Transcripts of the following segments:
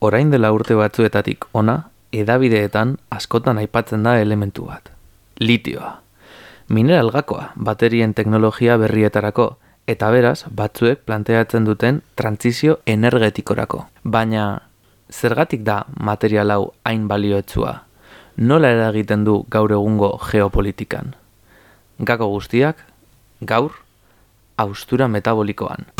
orain dela urte batzuetatik ona, edabideetan askotan aipatzen da elementu bat. Litioa. Mineral gakoa, baterien teknologia berrietarako, eta beraz, batzuek planteatzen duten trantzizio energetikorako. Baina, zergatik da material hau hain balioetsua? Nola eragiten du gaur egungo geopolitikan? Gako guztiak, gaur, austura metabolikoan.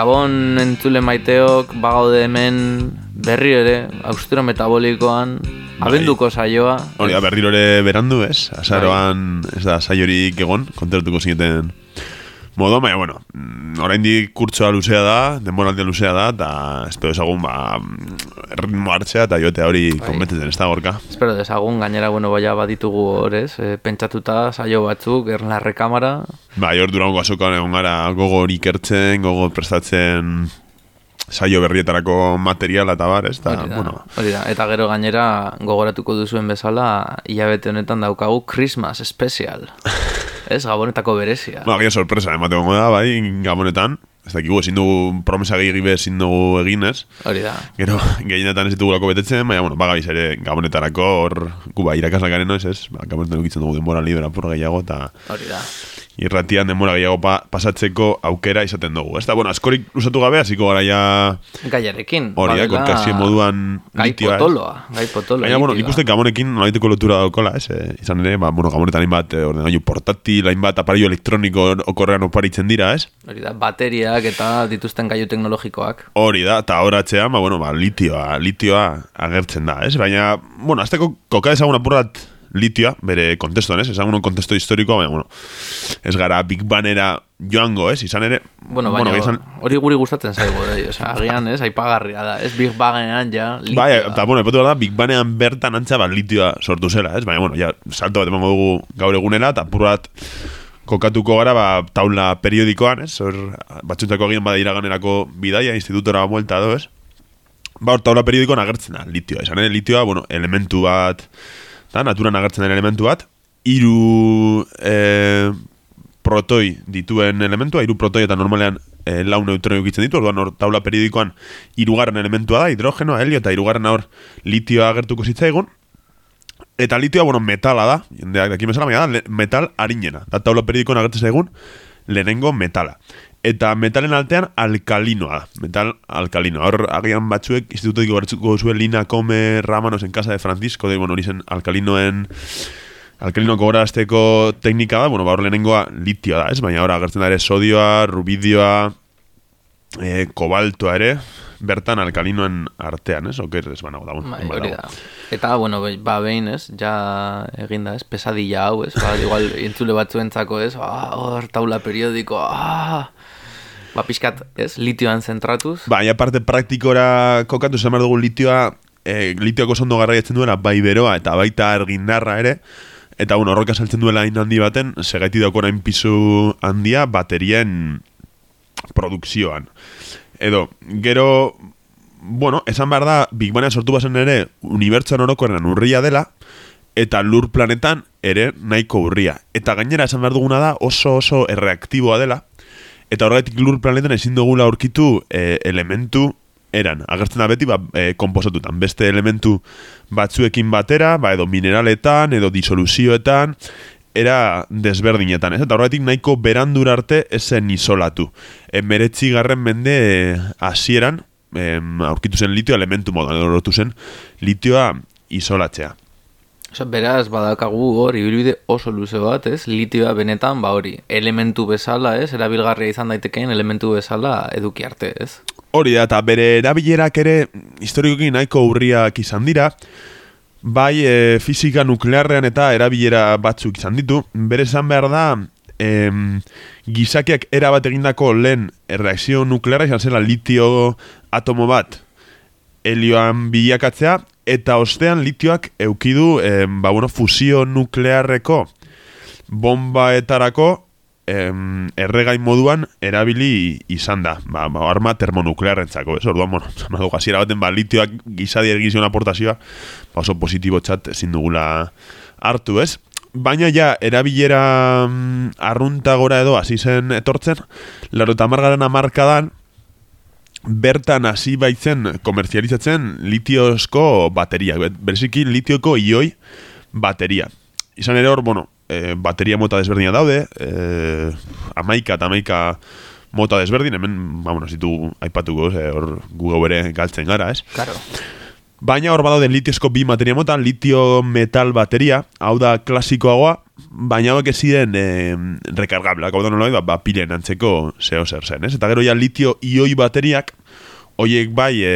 Gabon entzule maiteok bagaude hemen berri ere, austura metabolikoan, abenduko saioa. Hori, da, berriro ere berandu, ez? Azaroan, ez da, saiorik egon, kontertuko zineten modo, baina, bueno, mm, oraindik kurtsoa luzea da, denboraldia luzea da, eta espero esagun, ba, ritmo hartzea, eta jote hori Bai. konbetetzen, ez da, gorka. Espero desagun, gainera, bueno, baina baditugu horrez, e, pentsatuta saio batzuk, erlarre kamara, Ba, hor durango azokan egon gara gogo ikertzen, gogo prestatzen saio berrietarako materiala eta bar, ez da, hori da, bueno, hori da. Eta gero gainera gogoratuko duzuen bezala, hilabete honetan daukagu Christmas Special. Ez, gabonetako berezia. Ba, agian sorpresa, emate gongo da, bai, gabonetan, ez dakigu, ezin dugu promesa gehi ezin dugu egin, ez? Hori da. Gero, gehienetan ez ditugulako betetzen, baina, bueno, bagabiz ere gabonetarako, hor, gu ba, irakaslak garen, ez? Ba, gabonetan ukitzen dugu denbora libre apur gehiago, eta Hori da. Irratian denbora gehiago pa, pasatzeko aukera izaten dugu. Ez da, bueno, askorik lusatu gabe, hasiko gara ja Gaiarekin. hori, eh, badela konkazio moduan Gai litioa, ez? potoloa. Gai potoloa. Baina, bueno, uste gamonekin nolaiteko lotura daukola, ez? Eh, izan ere, ba, bueno, gamonetan hainbat eh, ordenagailu portatil, hainbat apario elektroniko okorrean oparitzen dira, ez? Hori da, bateriak eta dituzten gaiu teknologikoak. Hori da, eta horatzean, ba, bueno, ba, litioa, litioa agertzen da, ez? Baina, bueno, azteko koka ezagun apurrat litioa, bere kontestuan, ez? Ezagun un kontesto historikoa, baina, bueno, ez gara Big Banera joango, ez? Izan ere, Bueno, baina izan, hori guri gustatzen zaigu, eh? Osea, agian, ez, aipagarria da. Ez Big Bangean ja, litioa. Bai, eta bueno, epatu da, Big Banean bertan antza bat litioa sortu zela, ez? Baina, bueno, ja, salto bat emango dugu gaur egunera, eta apurrat kokatuko gara, ba, taula periodikoan, ez? Hor, batzuntako egin bada iraganerako bidaia, institutora muelta do, ez? Ba, hor taula periodikoan agertzen da, litioa. Esan litioa, bueno, elementu bat, da, naturan agertzen den elementu bat, hiru eh, protoi dituen elementua, hiru protoi eta normalean eh, lau neutroi ukitzen ditu, orduan hor taula periodikoan hirugarren elementua da, hidrogeno, helio eta hirugarren hor litioa agertuko zitzaigun, Eta litioa, bueno, metala da, jendeak daki bezala, da, metal harinena. Da taula periodikoan agertzen zaigun, lehenengo metala. Eta metalen altean alkalinoa metal alkalinoa. Hor, agian batzuek, institututik gobertzuko zuen Lina Come Ramanos en casa de Francisco, de, bueno, hori zen alkalinoen alkalino gogorazteko teknika da, bueno, ba, hor lehenengoa litioa da, ez? Baina hor agertzen da ere sodioa, rubidioa, e, kobaltoa ere, bertan alkalinoen artean, ez? Oker ez banago da, bueno, Bai, hori da. Eta, bueno, ba, behin, ez, ja eginda, ez, pesadilla hau, ez, ba, igual, entzule batzuentzako, ez, ah, hor, taula periodiko, ah, ba, pixkat, ez, litioan zentratuz, Baina parte praktikora kokatu zen behar dugu litioa, e, litioako sondo garraiatzen duela bai beroa eta baita argindarra ere, eta bueno, horrek asaltzen duela hain handi baten, segaiti daukora hain pisu handia baterien produkzioan. Edo, gero, bueno, esan behar da, Big Banga sortu bazen ere, unibertsuan orokorrean urria dela, eta lur planetan ere nahiko urria. Eta gainera esan behar duguna da oso oso erreaktiboa dela, eta horregatik lur planetan ezin dugula aurkitu eh, elementu eran. Agertzen da beti ba, eh, komposatutan. Beste elementu batzuekin batera, ba, edo mineraletan, edo disoluzioetan, era desberdinetan. Ez? Eta horregatik nahiko berandur arte esen isolatu. E, meretzi garren mende eh, hasieran em, aurkitu zen litio elementu moduan, edo zen litioa isolatzea. Osa, beraz, badakagu hor, ibilbide oso luze bat, ez? Litioa benetan, ba hori, elementu bezala, ez? Erabilgarria izan daitekeen elementu bezala eduki arte, ez? Hori da, eta bere erabilerak ere historikoki nahiko urriak izan dira, bai e, fisika nuklearrean eta erabilera batzuk izan ditu, bere esan behar da, em, gizakiak erabat egindako lehen reakzio nuklearra izan zela litio atomo bat helioan bilakatzea, eta ostean litioak eukidu em, ba, bueno, fusio nuklearreko bombaetarako em, erregai moduan erabili izan da, ba, ba, arma termonuklearrentzako, ez? Orduan, bueno, zama dugu, hasiera baten, ba, litioak gizadi ergizion aportazioa, ba, oso positibo txat ezin dugula hartu, ez? Baina ja, erabilera mm, arrunta gora edo hasi zen etortzen, laro eta margaren amarkadan, bertan hasi baitzen komerzializatzen litiozko bateria, bereziki litioko ioi bateria. Izan ere hor, bueno, e, bateria mota desberdina daude, e, amaika eta amaika mota desberdin, hemen, ba, bueno, zitu aipatuko, e, hor gu bere galtzen gara, ez? Claro. Baina hor badaude litiozko bi materia mota, litio metal bateria, hau da klasikoagoa, baina hauek eziden e, rekargabla, hau da nola ba, ba, pilen antzeko zeo zer zen, ez? Eta gero ja litio ioi bateriak, hoiek bai e,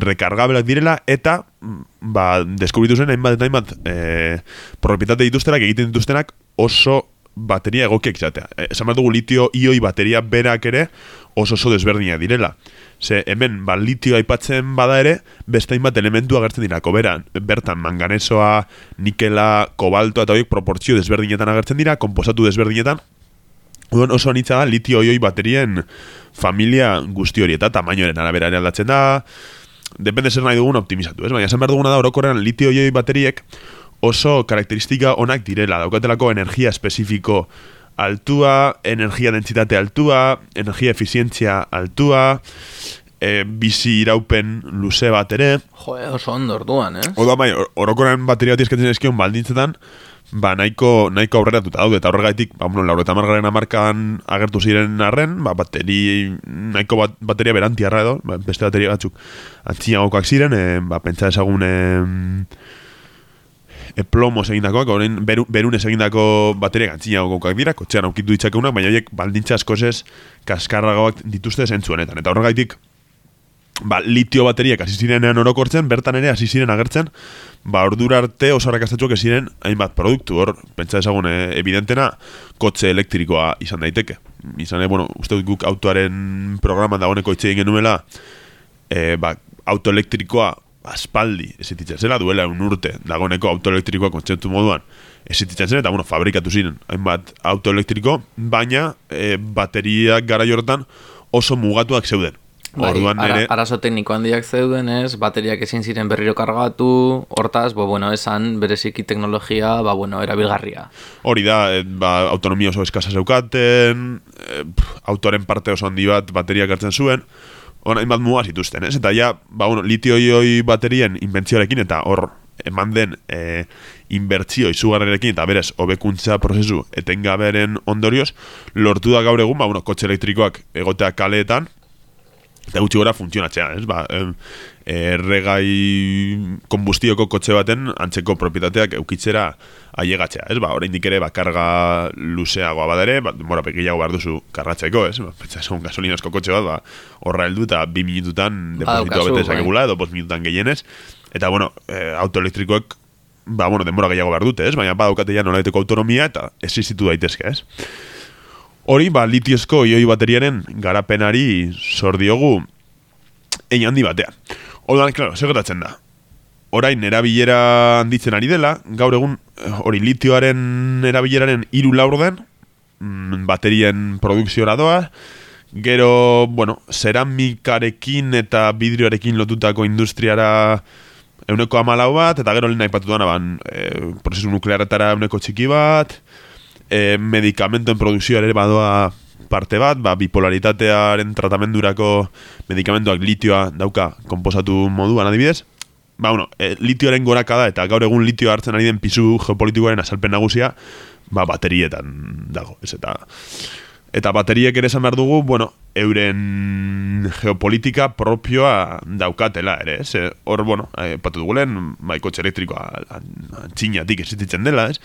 rekargabelak direla, eta ba, deskubritu zen hainbat eta hainbat e, propietate dituztenak egiten dituztenak oso bateria egokiek izatea. E, esan bat dugu litio ioi bateria berak ere oso oso desberdinak direla. Ze hemen ba, litio aipatzen bada ere, beste hainbat elementu agertzen dira, koberan, bertan manganesoa, nikela, kobaltoa eta horiek proportzio desberdinetan agertzen dira, komposatu desberdinetan, Udon oso anitza da litio ioi baterien familia guzti hori eta tamainoaren arabera aldatzen da, depende zer nahi dugun optimizatu, ez? Baina esan behar duguna da orokorrean litio ioi bateriek oso karakteristika onak direla, daukatelako energia espezifiko altua, energia dentsitate altua, energia efizientzia altua, e, bizi iraupen luze bat ere. Jo, oso ondo orduan, eh? Oda bai, orokorrean bateria bat izkatzen eskion baldintzetan, ba, nahiko, nahiko aurrera duta daude, eta horregaitik, ba, bueno, laureta margaren amarkan agertu ziren arren, ba, bateri, nahiko bat, bateria berantiarra edo, ba, beste bateria batzuk antziagokoak ziren, e, ba, pentsa esagun, e, e plomo segindakoak, orain beru, berun egindako bateria gantzinagokoak dira, kotxean aukitu ditzakeunak, baina horiek baldintza askozez kaskarragoak dituzte zentzuenetan. Eta horregaitik, ba, litio bateriak hasi zirenean orokortzen, bertan ere hasi ziren agertzen, ba, ordura arte oso ez ziren hainbat produktu, hor, pentsa ezagun, e, evidentena, kotxe elektrikoa izan daiteke. Izan, bueno, uste guk autoaren programan dagoeneko itxe egin genuela, e, ba, auto elektrikoa aspaldi ezititzen zela, duela un urte dagoeneko auto elektrikoa kontsentu moduan ezititzen zela, eta bueno, fabrikatu ziren hainbat auto elektriko, baina e, bateriak gara jortan oso mugatuak zeuden. Bai, Orduan ara, ere... Arazo tekniko handiak zeuden ez, bateriak ezin ziren berriro kargatu, hortaz, bo, bueno, esan, bereziki teknologia, ba, bueno, erabilgarria. Hori da, e, ba, autonomia oso eskasa zeukaten, e, autoren parte oso handi bat bateriak hartzen zuen, hona inbat muga zituzten, ez? Eta ja, ba, bueno, litio-ioi baterien inbentzioarekin, eta hor, eman den e, inbertzio izugarrerekin, eta berez, hobekuntza prozesu etengaberen ondorioz, lortu da gaur egun, ba, bueno, kotxe elektrikoak egotea kaleetan, eta gutxi gora funtzionatzea, ez? Ba, erregai konbustioko kotxe baten antzeko propietateak eukitzera aiegatzea, ez? Ba, oraindik ere bakarga luzeagoa badere, ba, mora pekilago behar duzu karratzeko, ez? Ba, pentsa esan gasolinasko kotxe bat, ba, horra heldu eta bi minututan depositua bete esakegula, edo bost minututan gehienez. Eta, bueno, e, autoelektrikoek ba, bueno, denbora gehiago behar dute, ez? Baina badaukate ja nolaiteko autonomia eta existitu daitezke, ez? Hori, ba, litiozko ioi bateriaren garapenari zordiogu egin handi batean. Odan, klaro, segetatzen da. Orain, erabilera handitzen ari dela, gaur egun, eh, hori, litioaren erabileraren iru laur den, mm, baterien produkziora doa, gero, bueno, ceramikarekin eta vidrioarekin lotutako industriara euneko amalau bat, eta gero lehen nahi patu ban, e, prozesu nuklearetara euneko txiki bat, e, medikamentoen produkzioa ere badoa parte bat, ba, bipolaritatearen tratamendurako medikamentoak litioa dauka komposatu moduan adibidez. Ba, bueno, e, litioaren goraka da, eta gaur egun litio hartzen ari den pisu geopolitikoaren asalpen nagusia, ba, baterietan dago, ez eta... Eta bateriek ere esan behar dugu, bueno, euren geopolitika propioa daukatela ere, ez? Hor, bueno, e, patu dugulen, bai, kotxe elektrikoa antxinatik esitzen dela, ez?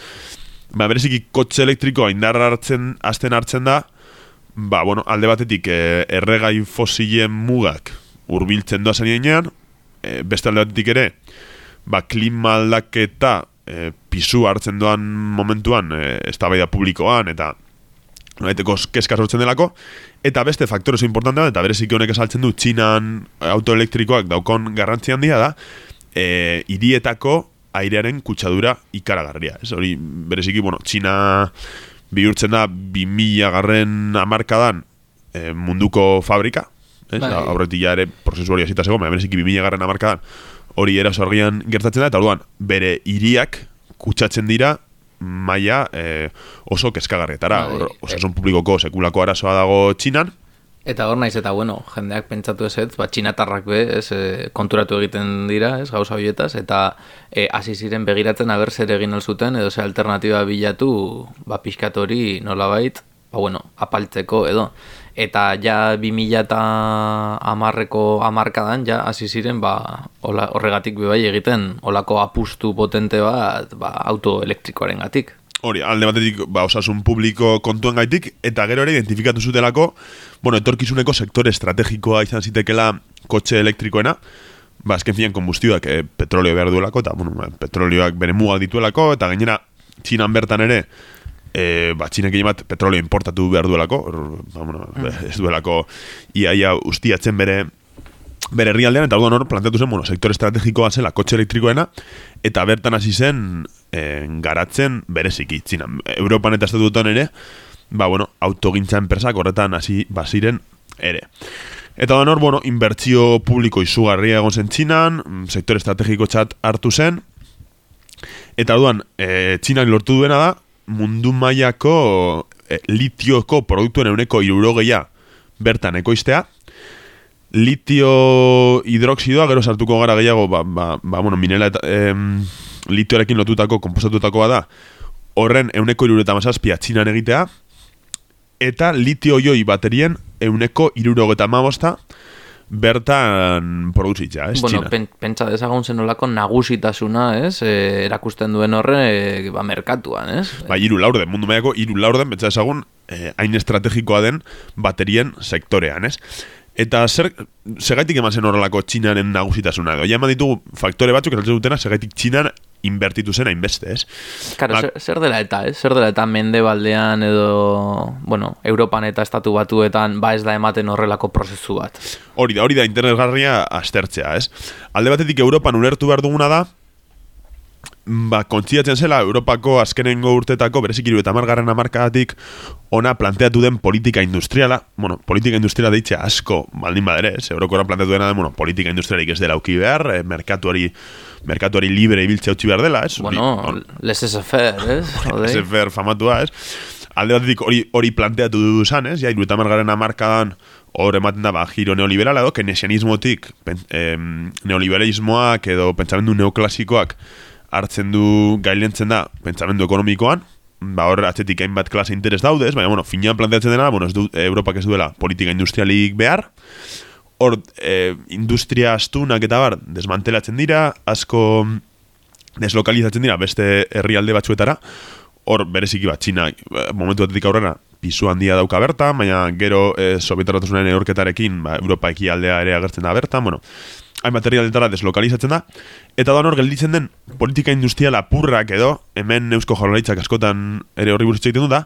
ba, bereziki kotxe elektrikoa indarra hartzen, azten hartzen da, ba, bueno, alde batetik e, erregai fosilen mugak urbiltzen doa zanienean, e, beste alde batetik ere, ba, klima aldaketa e, pisu hartzen doan momentuan, e, ez da publikoan, eta Naiteko keska sortzen delako Eta beste faktore oso importantea Eta bereziki honek esaltzen du Txinan autoelektrikoak daukon garrantzi handia da e, Irietako airearen kutsadura ikaragarria. Ez hori bereziki, bueno, Txina bihurtzen da 2000 garren amarkadan e, munduko fabrika, ez? Bai. Aurretik ja ere prozesu hori hasita zegoen, baina bereziki 2000 garren amarkadan hori eraso argian gertatzen da, eta orduan bere hiriak kutsatzen dira maila e, oso kezkagarrietara. Bai. Osasun publikoko sekulako arazoa dago txinan, Eta hor naiz eta bueno, jendeak pentsatu ez ez, ba, txinatarrak be, ez, e, konturatu egiten dira, ez, gauza horietaz, eta e, hasi ziren begiratzen aber zer egin alzuten, edo ze alternatiba bilatu, ba, pixkat hori nolabait, ba, bueno, apaltzeko edo. Eta ja 2000 eta amarreko amarkadan, ja hasi ziren, ba, horregatik bai egiten, olako apustu potente bat, ba, auto elektrikoaren gatik. Hori, alde batetik ba, osasun publiko kontuen gaitik, eta gero ere identifikatu zutelako, bueno, etorkizuneko sektore estrategikoa izan zitekela kotxe elektrikoena, ba, azken finean kombustioak e, petrolio behar duelako, eta bueno, ba, petrolioak bere mugak dituelako, eta gainera, txinan bertan ere, e, ba, txinek bat petrolio importatu behar duelako, or, ba, bueno, ez duelako iaia ustiatzen bere bere herrialdean, eta orduan hor planteatu zen, bueno, sektore estrategikoa zela kotxe elektrikoena, eta bertan hasi zen e, garatzen bereziki, txinan. Europan eta estatutuan ere, ba, bueno, autogintza enpresak horretan hasi baziren ere. Eta orduan hor, bueno, inbertsio publiko izugarria egon zen txinan, mm, sektore estrategiko txat hartu zen, eta orduan, e, txinak lortu duena da, mundu mailako e, litioko produktuen euneko irurogeia bertan ekoiztea, litio hidroxidoa gero sartuko gara gehiago ba, ba, ba bueno, minela eta em, litioarekin lotutako kompostatutakoa da horren euneko irureta mazazpia txinan egitea eta litio joi baterien euneko irurogeta mabosta bertan produzitza, ez, bueno, txina. pen, pentsa dezagun zen olako nagusitasuna, ez, e, erakusten duen horre, e, ba, merkatuan, ez? Ba, iru laurden, mundu mailako iru laurden, betza ezagun, eh, hain estrategikoa den baterien sektorean, ez? Eta zer, segaitik eman zen horrelako txinaren nagusitasuna edo. Ja eman ditugu faktore batzuk esaltzen dutena segaitik txinan inbertitu zen hainbeste, ez? Karo, Ba- zer, zer dela eta, ez? Zer dela eta mendebaldean edo, bueno, Europan eta estatu batuetan ba ez da ematen horrelako prozesu bat. Hori da, hori da interesgarria aztertzea, ez? Alde batetik Europan ulertu behar duguna da, ba, kontziatzen zela Europako azkenengo urtetako berezik iru eta margarren amarkadatik ona planteatu den politika industriala, bueno, politika industriala deitzea asko baldin badere, ez? Eurokoran planteatu dena den, bueno, politika industrialik ez dela uki behar, eh, merkatuari, merkatuari libre ibiltzea utzi behar dela, ez? Hori- Bueno, hor- laissez-faire, ez? Jode. ese fer famatua, ez? Alde batetik hori hori planteatu du zan, ez? Ja, irueta margaren amarkadan hor ematen da, ba, giro neoliberala edo, keynesianismotik pen, em, neoliberalismoak edo pentsamendu neoklasikoak hartzen du gailentzen da pentsamendu ekonomikoan, ba hor atzetik hainbat klase interes daude? Baina, bueno, finean planteatzen dena, bueno, ez du, Europak ez duela politika industrialik behar, hor e, industria astunak eta bar desmantelatzen dira, asko deslokalizatzen dira beste herrialde batzuetara, hor bereziki bat Txina eh, momentu batetik aurrera pisu handia dauka bertan, baina gero e, Sovietarrotasunen eurketarekin ba, Europa ekialdea ere agertzen da bertan, bueno, hainbat herrialdetara deslokalizatzen da, eta da hor gelditzen den politika industrial apurrak edo, hemen eusko jaurlaritzak askotan ere horri buruz hitz egiten du da,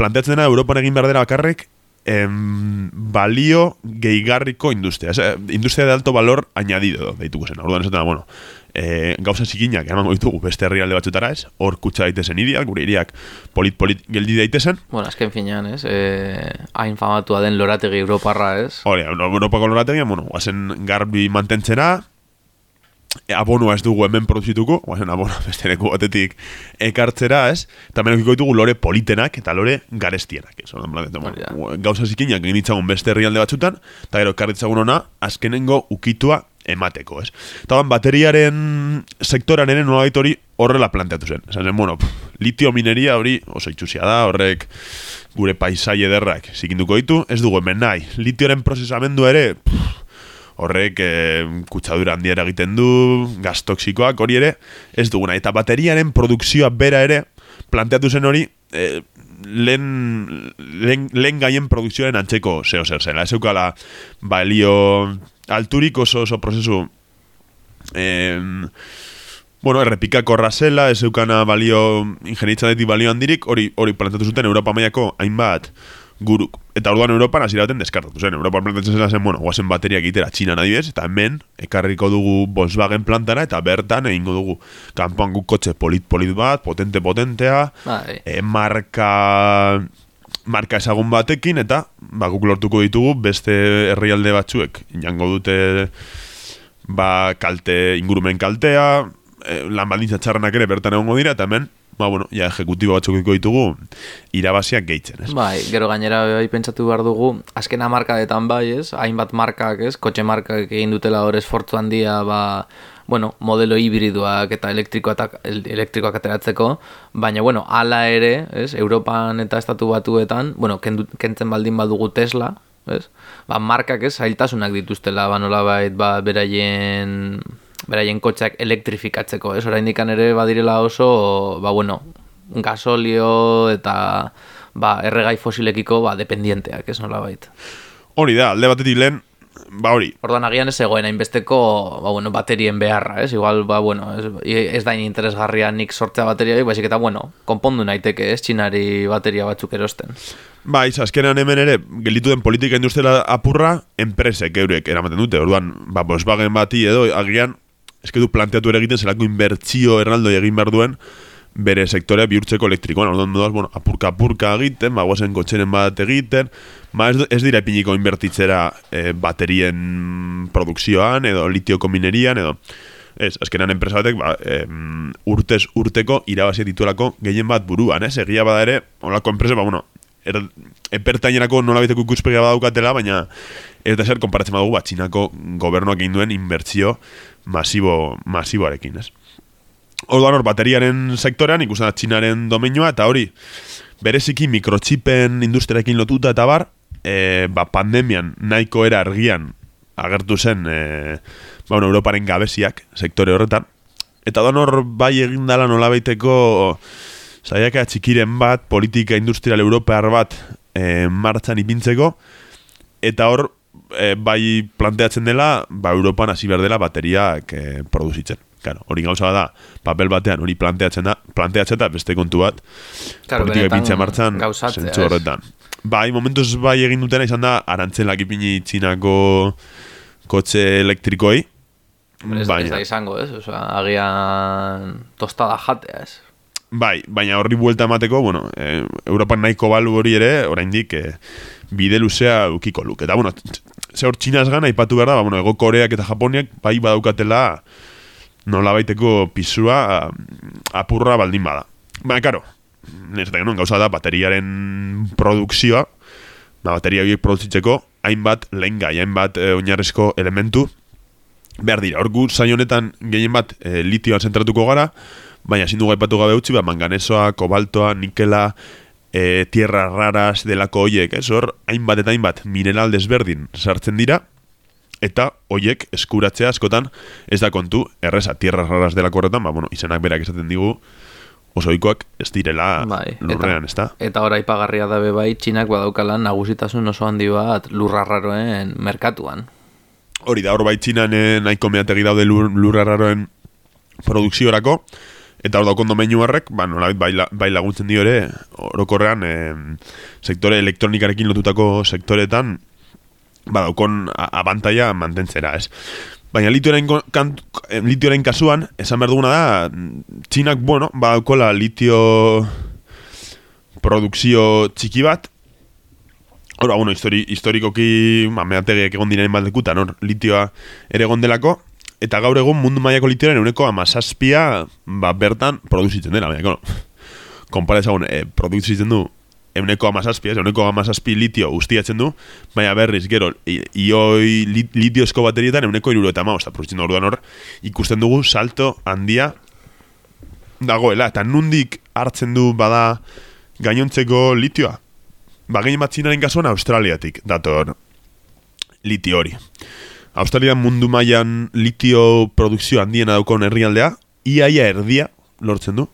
planteatzen dena Europan egin behar dela bakarrik em, balio gehigarriko industria. Ez, industria de alto valor añadido, deituko zen. Orduan esaten da, bueno, e, gauza zikinak emango ditugu beste herrialde batzutara ez, hor kutsa daitezen iriak, gure iriak polit-polit geldi daitezen, Bueno, azken finean, ez? E, hain famatua den lorategi Europarra, ez? Hori, Europako lorategian, bueno, guazen garbi mantentzera, abonua ez dugu hemen produzituko, guazen abonua beste leku batetik ekartzera, ez? Eta menokiko ditugu lore politenak eta lore garestienak, ez? Orduan, plan, gauza zikinak egin ditzagun beste herrialde batzutan, eta gero ekarritzagun ona, azkenengo ukitua emateko, ez? Eta ban, bateriaren sektoran ere nolabait hori horrela planteatu zen. Esan zen, bueno, pff, litio mineria hori oso itxusia da, horrek gure paisai ederrak zikinduko ditu, ez dugu hemen nahi. Litioren prozesamendu ere, pff, horrek e, kutsadura handia egiten du, gaz toksikoak hori ere, ez duguna. Eta bateriaren produkzioa bera ere, planteatu zen hori, e, lehen, lehen, lehen gaien produkzioaren antzeko zeo zer zela. Ez eukala balio alturik oso oso prozesu em, bueno, errepikakorra zela, ez eukana balio ingenitza detik balio handirik, hori hori planteatu zuten Europa mailako hainbat guru, eta orduan Europan hasi daten deskartatu zen. Europan plantatzen zela zen, bueno, guazen bateriak itera txinan adibidez, eta hemen ekarriko dugu Volkswagen plantara, eta bertan egingo dugu kanpoan guk kotxe polit-polit bat, potente-potentea, Bai. e, marka marka ezagun batekin eta ba, guk lortuko ditugu beste herrialde batzuek jango dute ba, kalte, ingurumen kaltea e, lan baldintza txarranak ere bertan egongo dira eta hemen ba, bueno, ja, ejekutibo batzuk ditugu irabaziak gehitzen, ez? Bai, gero gainera bai pentsatu behar dugu, azken hamarkadetan bai, ez? Hainbat markak, ez? Kotxe markak egin dutela hor esfortzu handia, ba, bueno, modelo hibriduak eta elektrikoak, elektrikoak ateratzeko, baina, bueno, hala ere, ez? Europan eta estatu batuetan, bueno, kendu, kentzen baldin badugu Tesla, ez? Ba, markak, ez? Zailtasunak dituztela, ba, nolabait, ba, beraien beraien kotxeak elektrifikatzeko, ez? Oraindik ere badirela oso, ba bueno, gasolio eta ba erregai fosilekiko ba dependienteak, ez nolabait. Hori da, alde batetik lehen, ba hori, Orduan agian ez egoen hainbesteko ba, bueno, baterien beharra, ez? Igual, ba, bueno, ez, ez da interesgarria nik sortzea bateriarik, baizik eta, bueno, konpondu naiteke, ez? Txinari bateria batzuk erosten. Ba, iz, azkenean hemen ere, gelitu den politika industriala apurra, enpresek eurek eramaten dute. Orduan, ba, Volkswagen bati edo, agian, eske du planteatu ere egiten zelako inbertzio erraldoi egin behar duen bere sektorea bihurtzeko elektrikoan. Orduan, doaz, bueno, apurka apurka egiten, ba, kotxeren bat egiten, ba, ez, ez dira ipiniko inbertitzera eh, baterien produkzioan, edo litioko minerian, edo, Ez, azkenan enpresa batek, ba, em, urtez urteko irabazi dituelako gehien bat buruan, ez? Egia bada ere, olako enpresa, ba, bueno, er, epertainerako nola biteko ikuspegia badaukatela, baina ez da zer konparatzen badugu, ba, txinako gobernuak egin duen inbertsio masibo, masiboarekin, ez? Orduan hor, bateriaren sektorean ikusten da txinaren domeinua, eta hori, bereziki mikrochipen industriarekin lotuta eta bar, e, ba, pandemian nahiko era argian agertu zen e, ba, bueno, Europaren gabeziak sektore horretan. Eta don hor bai egin nola baiteko saiaka txikiren bat, politika industrial europear bat e, martxan ipintzeko, eta hor e, bai planteatzen dela, ba, Europan hasi behar dela bateriak e, produzitzen. Claro, hori gauza da, papel batean hori planteatzen da, planteatzen da beste kontu bat, Claro, politika ipintzea martxan, zentzu horretan. Bai, momentuz bai egin dutena izan da, arantzelak ipini txinako kotxe elektrikoi, Hombre, Ez, da izango, ez? Osea, agian tostada jatea, ez? Bai, baina horri buelta emateko, bueno, e, Europan nahiko balu hori ere, oraindik e, bide luzea ukiko luk. Eta, bueno, ze hor txinaz gana, ipatu behar da, ba, bueno, ego Koreak eta Japoniak, bai badaukatela nola baiteko pisua apurra baldin bada. Baina, karo, nezatek non, gauza da, bateriaren produkzioa, ba, bateria horiek produzitzeko, hainbat lehen gai, hainbat e, oinarrizko elementu, behar dira, hor gu saio honetan gehien bat e, litioan zentratuko gara, baina ezin dugu aipatu gabe utzi, ba, manganesoa, kobaltoa, nikela, e, tierra raras delako hoiek, ez hor, hainbat eta hainbat mineral desberdin sartzen dira, eta hoiek eskuratzea askotan ez da kontu, erreza, tierra raras delako horretan, ba, bueno, izenak berak esaten digu, oso ohikoak ez direla Bai, lurrean, ez da? Eta ora ipagarria dabe bai, txinak badaukala nagusitasun oso handi bat lurrarraroen merkatuan. Hori da, hor bai txinan eh, nahiko meategi daude lur, lurrarraroen produkziorako, eta hor daukon domeinu horrek, ba, nolabait bai, bai laguntzen dio ere, orokorrean, eh, sektore elektronikarekin lotutako sektoretan, ba, daukon abantaia mantentzera, ez? Baina litioaren, ko- kan- litioaren kasuan, esan behar duguna da, txinak, bueno, ba, daukola litio produkzio txiki bat, Hora, bueno, histori, historikoki, ba, meategiek egon diren bat lekutan, hor, litioa ere egon delako, eta gaur egun mundu mailako litioaren euneko amazazpia, ba, bertan produzitzen dela, baina, bueno, konpara ezagun, e, produzitzen du euneko amazazpia, ez, euneko amazazpi litio ustiatzen du, baina berriz, gero, ioi lit, litiozko baterietan euneko iruro eta maosta, produzitzen du orduan hor, ikusten dugu salto handia dagoela, eta nundik hartzen du bada gainontzeko litioa? Ba, gehien bat txinaren kasuan Australiatik dator litio hori. Australia mundu mailan litio produkzio handiena daukon herrialdea, iaia erdia lortzen du.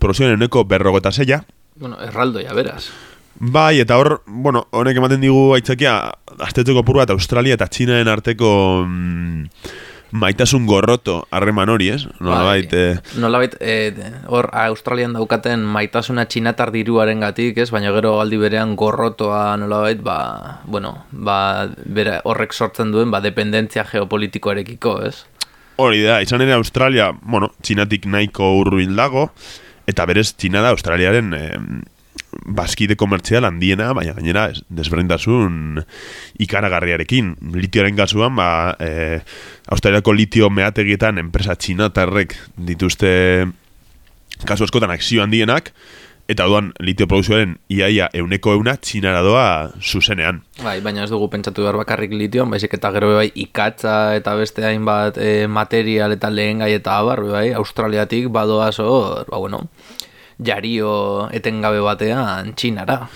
Produkzioen eneko berrogeta zeia. Bueno, erraldoia, beraz. Bai, eta hor, bueno, honek ematen digu aitzakia, astetzeko pur bat Australia eta Txinaren arteko mm, maitasun gorroto harreman hori, ez? Nolabait, Bai. eh, Nolabait, eh, hor Australian daukaten maitasuna txinatar diruaren gatik, ez? Baina gero aldi berean gorrotoa nolabait, ba, bueno, ba, bera, horrek sortzen duen, ba, dependentzia geopolitikoarekiko, ez? hori da, izan ere Australia, bueno, txinatik nahiko urruin dago, eta berez txina da Australiaren eh, baskide komertzial handiena, baina gainera desberdintasun ikaragarriarekin. Litioaren kasuan, ba, eh, Australiako litio meategietan enpresa txinatarrek dituzte kasu askotan akzio handienak, eta duan litio produkzioaren iaia euneko euna txinara doa zuzenean. Bai, baina ez dugu pentsatu behar bakarrik litioan, baizik eta gero bai ikatza eta beste hainbat e, material eta lehen gai eta abar, bai, Australiatik badoaz hor, ba, bueno, jario etengabe batean txinara.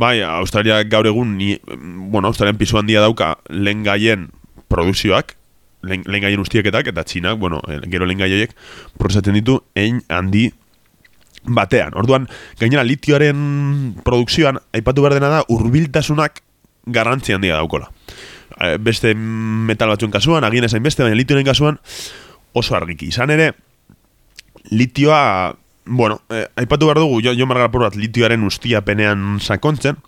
Bai, Australia gaur egun, ni, bueno, Australian pisu handia dauka lehen gaien produkzioak, lehen, lehen gaien ustieketak, eta txinak, bueno, eh, gero lehen gaiek prozesatzen ditu ein handi batean. Orduan, gainera litioaren produkzioan, aipatu behar dena da, urbiltasunak garrantzi handia daukola. Eh, Beste metal batzuen kasuan, agien esain beste, baina litioaren kasuan oso argiki. Izan ere, litioa, bueno, eh, aipatu behar dugu, jo, jo margar bat litioaren ustiapenean sakontzen,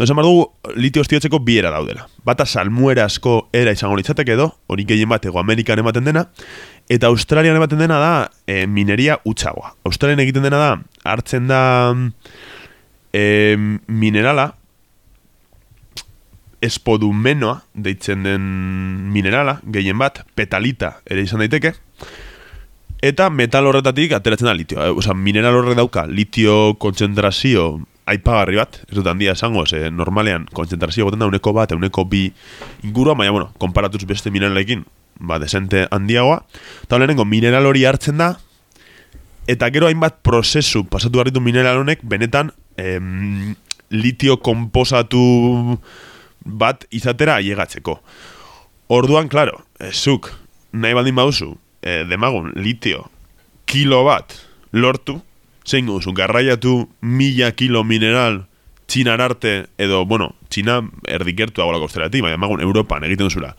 Eta esan behar dugu, litio ustiotzeko bi era daudela. Bata salmuerazko era izango litzateke edo, hori gehien bat ego Amerikan ematen dena, eta Australian ematen dena da e, mineria utxagoa. Australian egiten dena da, hartzen da e, minerala, espodumenoa deitzen den minerala, gehien bat, petalita ere izan daiteke, eta metal horretatik ateratzen da litioa. Eh? Osa, mineral horrek dauka litio kontzentrazio aipagarri bat, ez dut handia esango, ze normalean kontzentrazio goten da uneko bat, uneko bi ingurua, baina, bueno, konparatuz beste mineralekin, ba, desente handiagoa, eta lehenengo mineral hori hartzen da, eta gero hainbat prozesu pasatu behar ditu mineral honek, benetan em, litio komposatu bat izatera ailegatzeko. Orduan, claro, eh, zuk nahi baldin baduzu, eh, demagun litio kilo bat lortu, zein duzu, garraiatu mila kilo mineral txinar arte, edo, bueno, txina erdikertu agolako osteratik, baina magun Europan egiten duzula,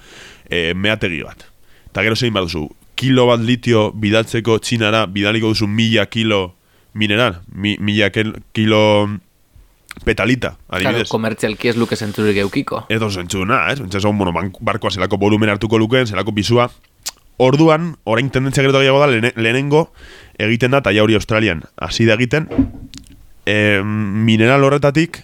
e, meategi bat. Eta gero zein baduzu, kilo bat litio bidaltzeko txinara, bidaliko duzu mila kilo mineral, mi, mila kilo petalita, Claro, adibidez. komertzialki ez luke zentzurik eukiko. Ez dut zentzuna, ez? Pentsa zon, bueno, barkoa zelako volumen hartuko lukeen, zelako pisua. Orduan, orain tendentzia gero gehiago da, lehene- lehenengo egiten da, taia hori Australian hasi da egiten, e, mineral horretatik,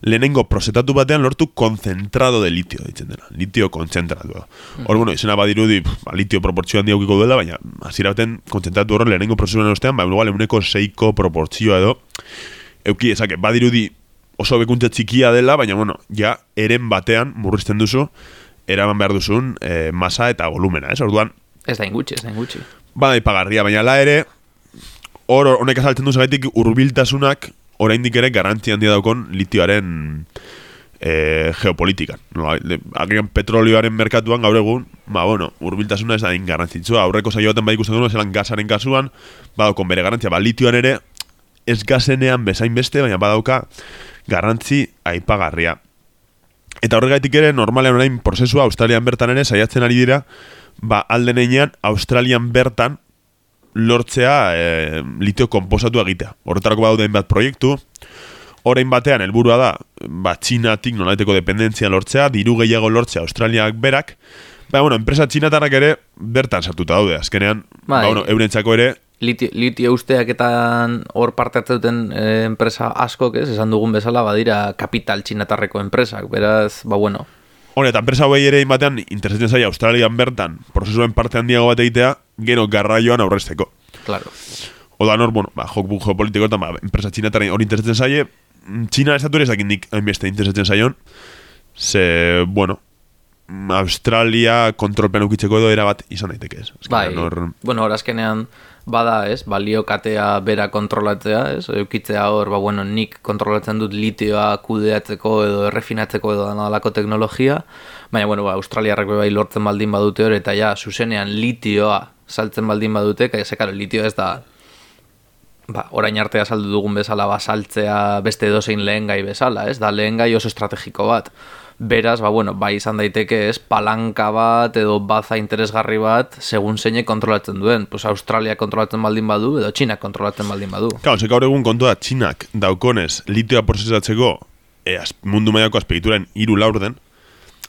lehenengo prosetatu batean lortu konzentrado de litio, ditzen dena. Litio kontzentratu. Hor, bueno, izena badirudi, pf, ba, litio proportzio handi aukiko duela, baina hasiera baten kontzentratu horren lehenengo prozesuan ostean, ba, igual, euneko seiko proportzioa edo, euki ezake, badirudi oso bekuntza txikia dela, baina bueno, ja eren batean murrizten duzu eraman behar duzun eh, masa eta volumena, ez? Orduan, Ez da ingutxi, ez da ingutxi. bada ipagarria, baina la ere hor honek azaltzen du zagaitik urbiltasunak oraindik ere garrantzi handia daukon litioaren e, geopolitikan. No, agian petrolioaren merkatuan gaur egun, ba bueno, urbiltasuna ez da hain garrantzitsua. Aurreko saioetan bai ikusten dugu zelan gasaren kasuan, badaukon bere garrantzia, ba litioan ere ez gazenean bezain beste, baina badauka garrantzi aipagarria. Eta horregatik ere, normalean orain prozesua Australian bertan ere saiatzen ari dira, ba alden einean Australian bertan lortzea e, litio komposatu egitea. Horretarako badaude bat proiektu, orain batean helburua da, ba Txinatik nolaiteko dependentzia lortzea, diru gehiago lortzea Australiak berak, ba bueno, enpresa txinatarrak ere bertan sartuta daude, azkenean, Bai. ba bueno, eurentzako ere Litio, litio usteaketan hor parte hartzen duten eh, enpresa askok, ez, esan dugun bezala, badira kapital txinatarreko enpresak, beraz, ba bueno, Hone, eta enpresa hauei ere batean interesatzen zaia Australian bertan prozesuen parte handiago bat egitea, gero garraioan aurrezteko. claro. Oda nor, bueno, ba, jok geopolitikoetan, ba, enpresa txinataren hori interesatzen zaie, Txina estatu ere ez dakit nik hainbeste interesatzen zaion, ze, bueno, Australia kontrolpen ukitzeko edo erabat izan daiteke ez. Bai, Hor, bueno, hor azkenean bada, ez, balio katea bera kontrolatzea, ez, eukitzea hor, ba, bueno, nik kontrolatzen dut litioa kudeatzeko edo errefinatzeko edo danalako teknologia, baina, bueno, ba, australiarrak bai lortzen baldin badute hor, eta ja, zuzenean litioa saltzen baldin badute, kai, zekaro, litio ez da, ba, orain artea saldu dugun bezala, ba, saltzea beste edozein lehen gai bezala, ez, da lehen gai oso estrategiko bat, Beraz, ba, bueno, bai izan daiteke ez, palanka bat edo baza interesgarri bat, segun zeine kontrolatzen duen. Pues Australia kontrolatzen baldin badu, edo China kontrolatzen baldin badu. Claro, ze gaur egun kontua Txinak daukonez litioa prozesatzeko e, mundu mailako azpegituren hiru laurden,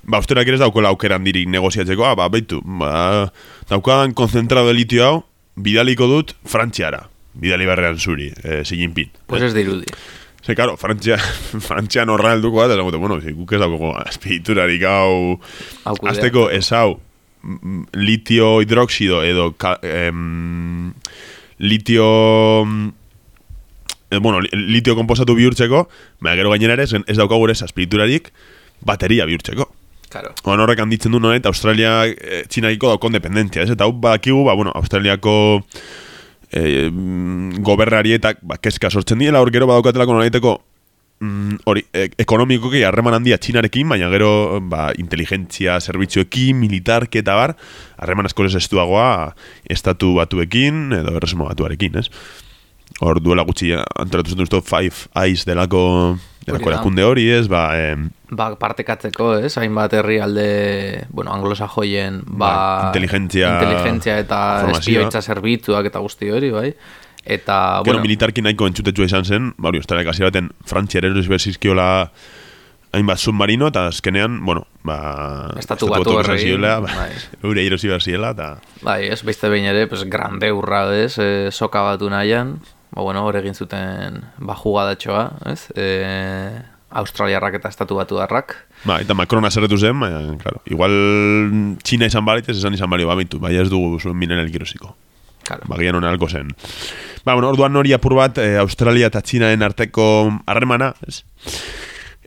ba, usterak ere ez daukola aukeran dirik negoziatzeko, ah, ba, baitu, ba, daukadan konzentrado litio hau, bidaliko dut Frantziara, bidali barrean zuri, e, Xi Jinping. Pues ez dirudi. Ze, claro, Frantzia, Frantzian horra helduko bat, eta gute, bueno, si, guk ez dauko azpegiturarik hau, azteko ez hau, litio hidroxido edo ka, em, litio mm, eh, bueno, li- litio komposatu bihurtzeko, baina gero gainera ere ez, daukagu ere aspiriturarik bateria bihurtzeko. Claro. Oan horrek handitzen du noet, Australia, e, Txinaiko daukon dependentzia, ez? Eta hau badakigu, ba, bueno, Australiako e, mm, goberrarietak ba, kezka sortzen diela, hor gero badaukatelako nolaiteko mm, hori, e, ekonomikoki harreman handia Txinarekin, baina gero ba, inteligentzia zerbitzuekin, militarki eta bar, harreman asko ez estuagoa estatu batuekin edo erresuma batuarekin, ez? Hor duela gutxi antolatu uste Five Eyes delako, delako erakunde hori, ez? Ba, em, Ba, partekatzeko, ez? Hainbat herri alde, bueno, anglosajoien, ba, Bai, inteligentzia- inteligentzia eta espioitza zerbitzuak eta guzti hori, bai? Eta, Gero bueno, militarki nahiko entzutetxua izan zen, ba, hori, Australiak hasi baten Frantziar eros berzizkiola hainbat submarino, eta azkenean, bueno, ba... Estatu batu esan horri, ziola, ba, bai. eure erosi behar ziela, eta... bai, ez, beste behin ere, pues, grande urra, ez, e, soka batu nahian, ba, bueno, hor egin zuten, ba, jugadatxoa, ez, e, Australiarrak eta estatu batu darrak, Ba, eta Macron azerretu zen, baina, claro, igual Txina izan balitez, esan izan balio, ba, baitu, baina ez dugu zuen mineral kirosiko. claro. Ba, gian hona alko zen. Ba, bueno, orduan hori apur bat, e, Australia eta Txinaen arteko harremana, ez?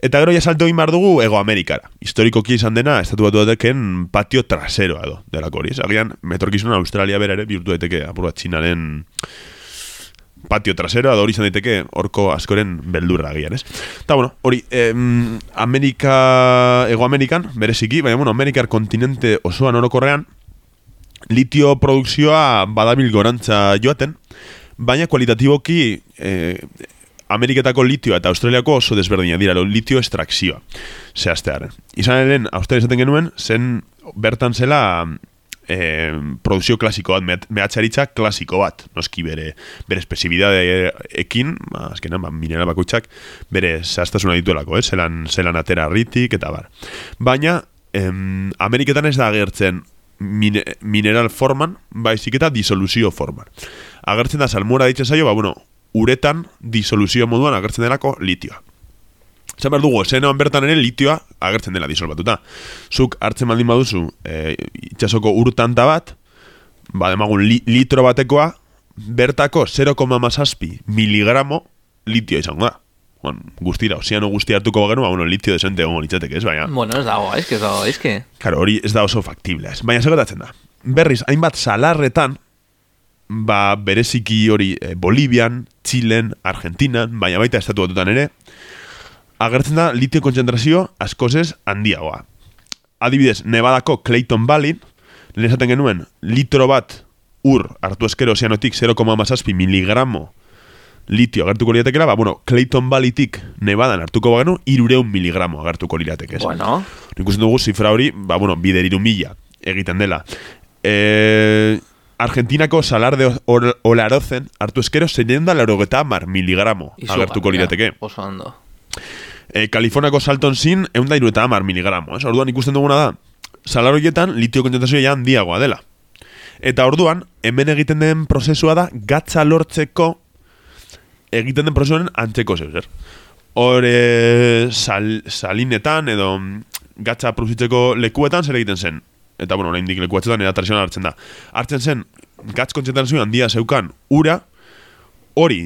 Eta gero ja salto egin behar dugu Ego Amerikara. Historikoki izan dena, estatu batu dateken patio traseroa edo, delako hori. ez? Agian, metorkizuna Australia bera ere bihurtu daiteke, apur bat Txinaren patio traseroa, da hori izan daiteke horko askoren beldurra agian, ez? Eta, bueno, hori, em, Amerika, Ego Amerikan, bereziki, baina, bueno, Amerikar kontinente osoan orokorrean, litio produkzioa badabil gorantza joaten, baina kualitatiboki eh, Ameriketako litioa eta Australiako oso desberdina dira, litio estrakzioa zehaztearen. Izan ere, Australia esaten genuen, zen bertan zela eh, produkzio klasiko bat, mehat- mehatxaritza klasiko bat, noski bere, bere espezibidadeekin, ba, azkenan, ba, mineral bakoitzak bere zehaztasuna dituelako, eh? zelan, zelan atera ritik eta bar. Baina, em, Ameriketan ez da agertzen mine, mineral forman, baizik eta disoluzio forman. Agertzen da salmura ditzen zaio, ba, bueno, uretan disoluzio moduan agertzen delako litioa. Esan behar dugu, esenoan bertan ere litioa agertzen dela disolbatuta. Zuk hartzen baldin baduzu e, itxasoko urtanta bat, ba, demagun li, litro batekoa, bertako 0,mazazpi miligramo litio izango da. Bueno, guztira, ozeano guzti hartuko bagenu, ba, bueno, litio desente egongo litzateke, ez, baina... Bueno, ez dago, ez que ez dago, ez que... Claro, hori ez da oso faktible, ez. Baina segotatzen da. Berriz, hainbat salarretan, ba, bereziki hori eh, Bolivian, Txilen, Argentinan, baina baita estatu batutan ere, agertzen da litio kontzentrazio askozez handiagoa. Adibidez, Nevadako Clayton Valley, lehen esaten genuen, litro bat ur hartu eskero ozeanotik 0,mazazpi miligramo litio agertuko liratekela, ba, bueno, Clayton Valleytik Nevadan hartuko bagenu, irureun miligramo agertuko lirateke. ez? Bueno, Nik uste dugu zifra hori, ba, bueno, bider iru mila egiten dela. E, Argentinako salar de ol- olarozen hartu eskero zeinen da larogeta mar miligramo agertuko lirateke. Oso ondo. E, Kaliforniako salton zin, egun da irueta mar miligramo. Ez? Orduan ikusten duguna da, salar horietan litio kontzentrazioa handiagoa dela. Eta orduan, hemen egiten den prozesua da, gatza lortzeko egiten den prozesuaren antzeko zeu, zer? Hor, e, sal, salinetan edo mm, gatza produzitzeko lekuetan zer egiten zen? Eta, bueno, oraindik lekuatzetan era tradizional hartzen da. Hartzen zen, gatz kontzentrazio handia zeukan ura, hori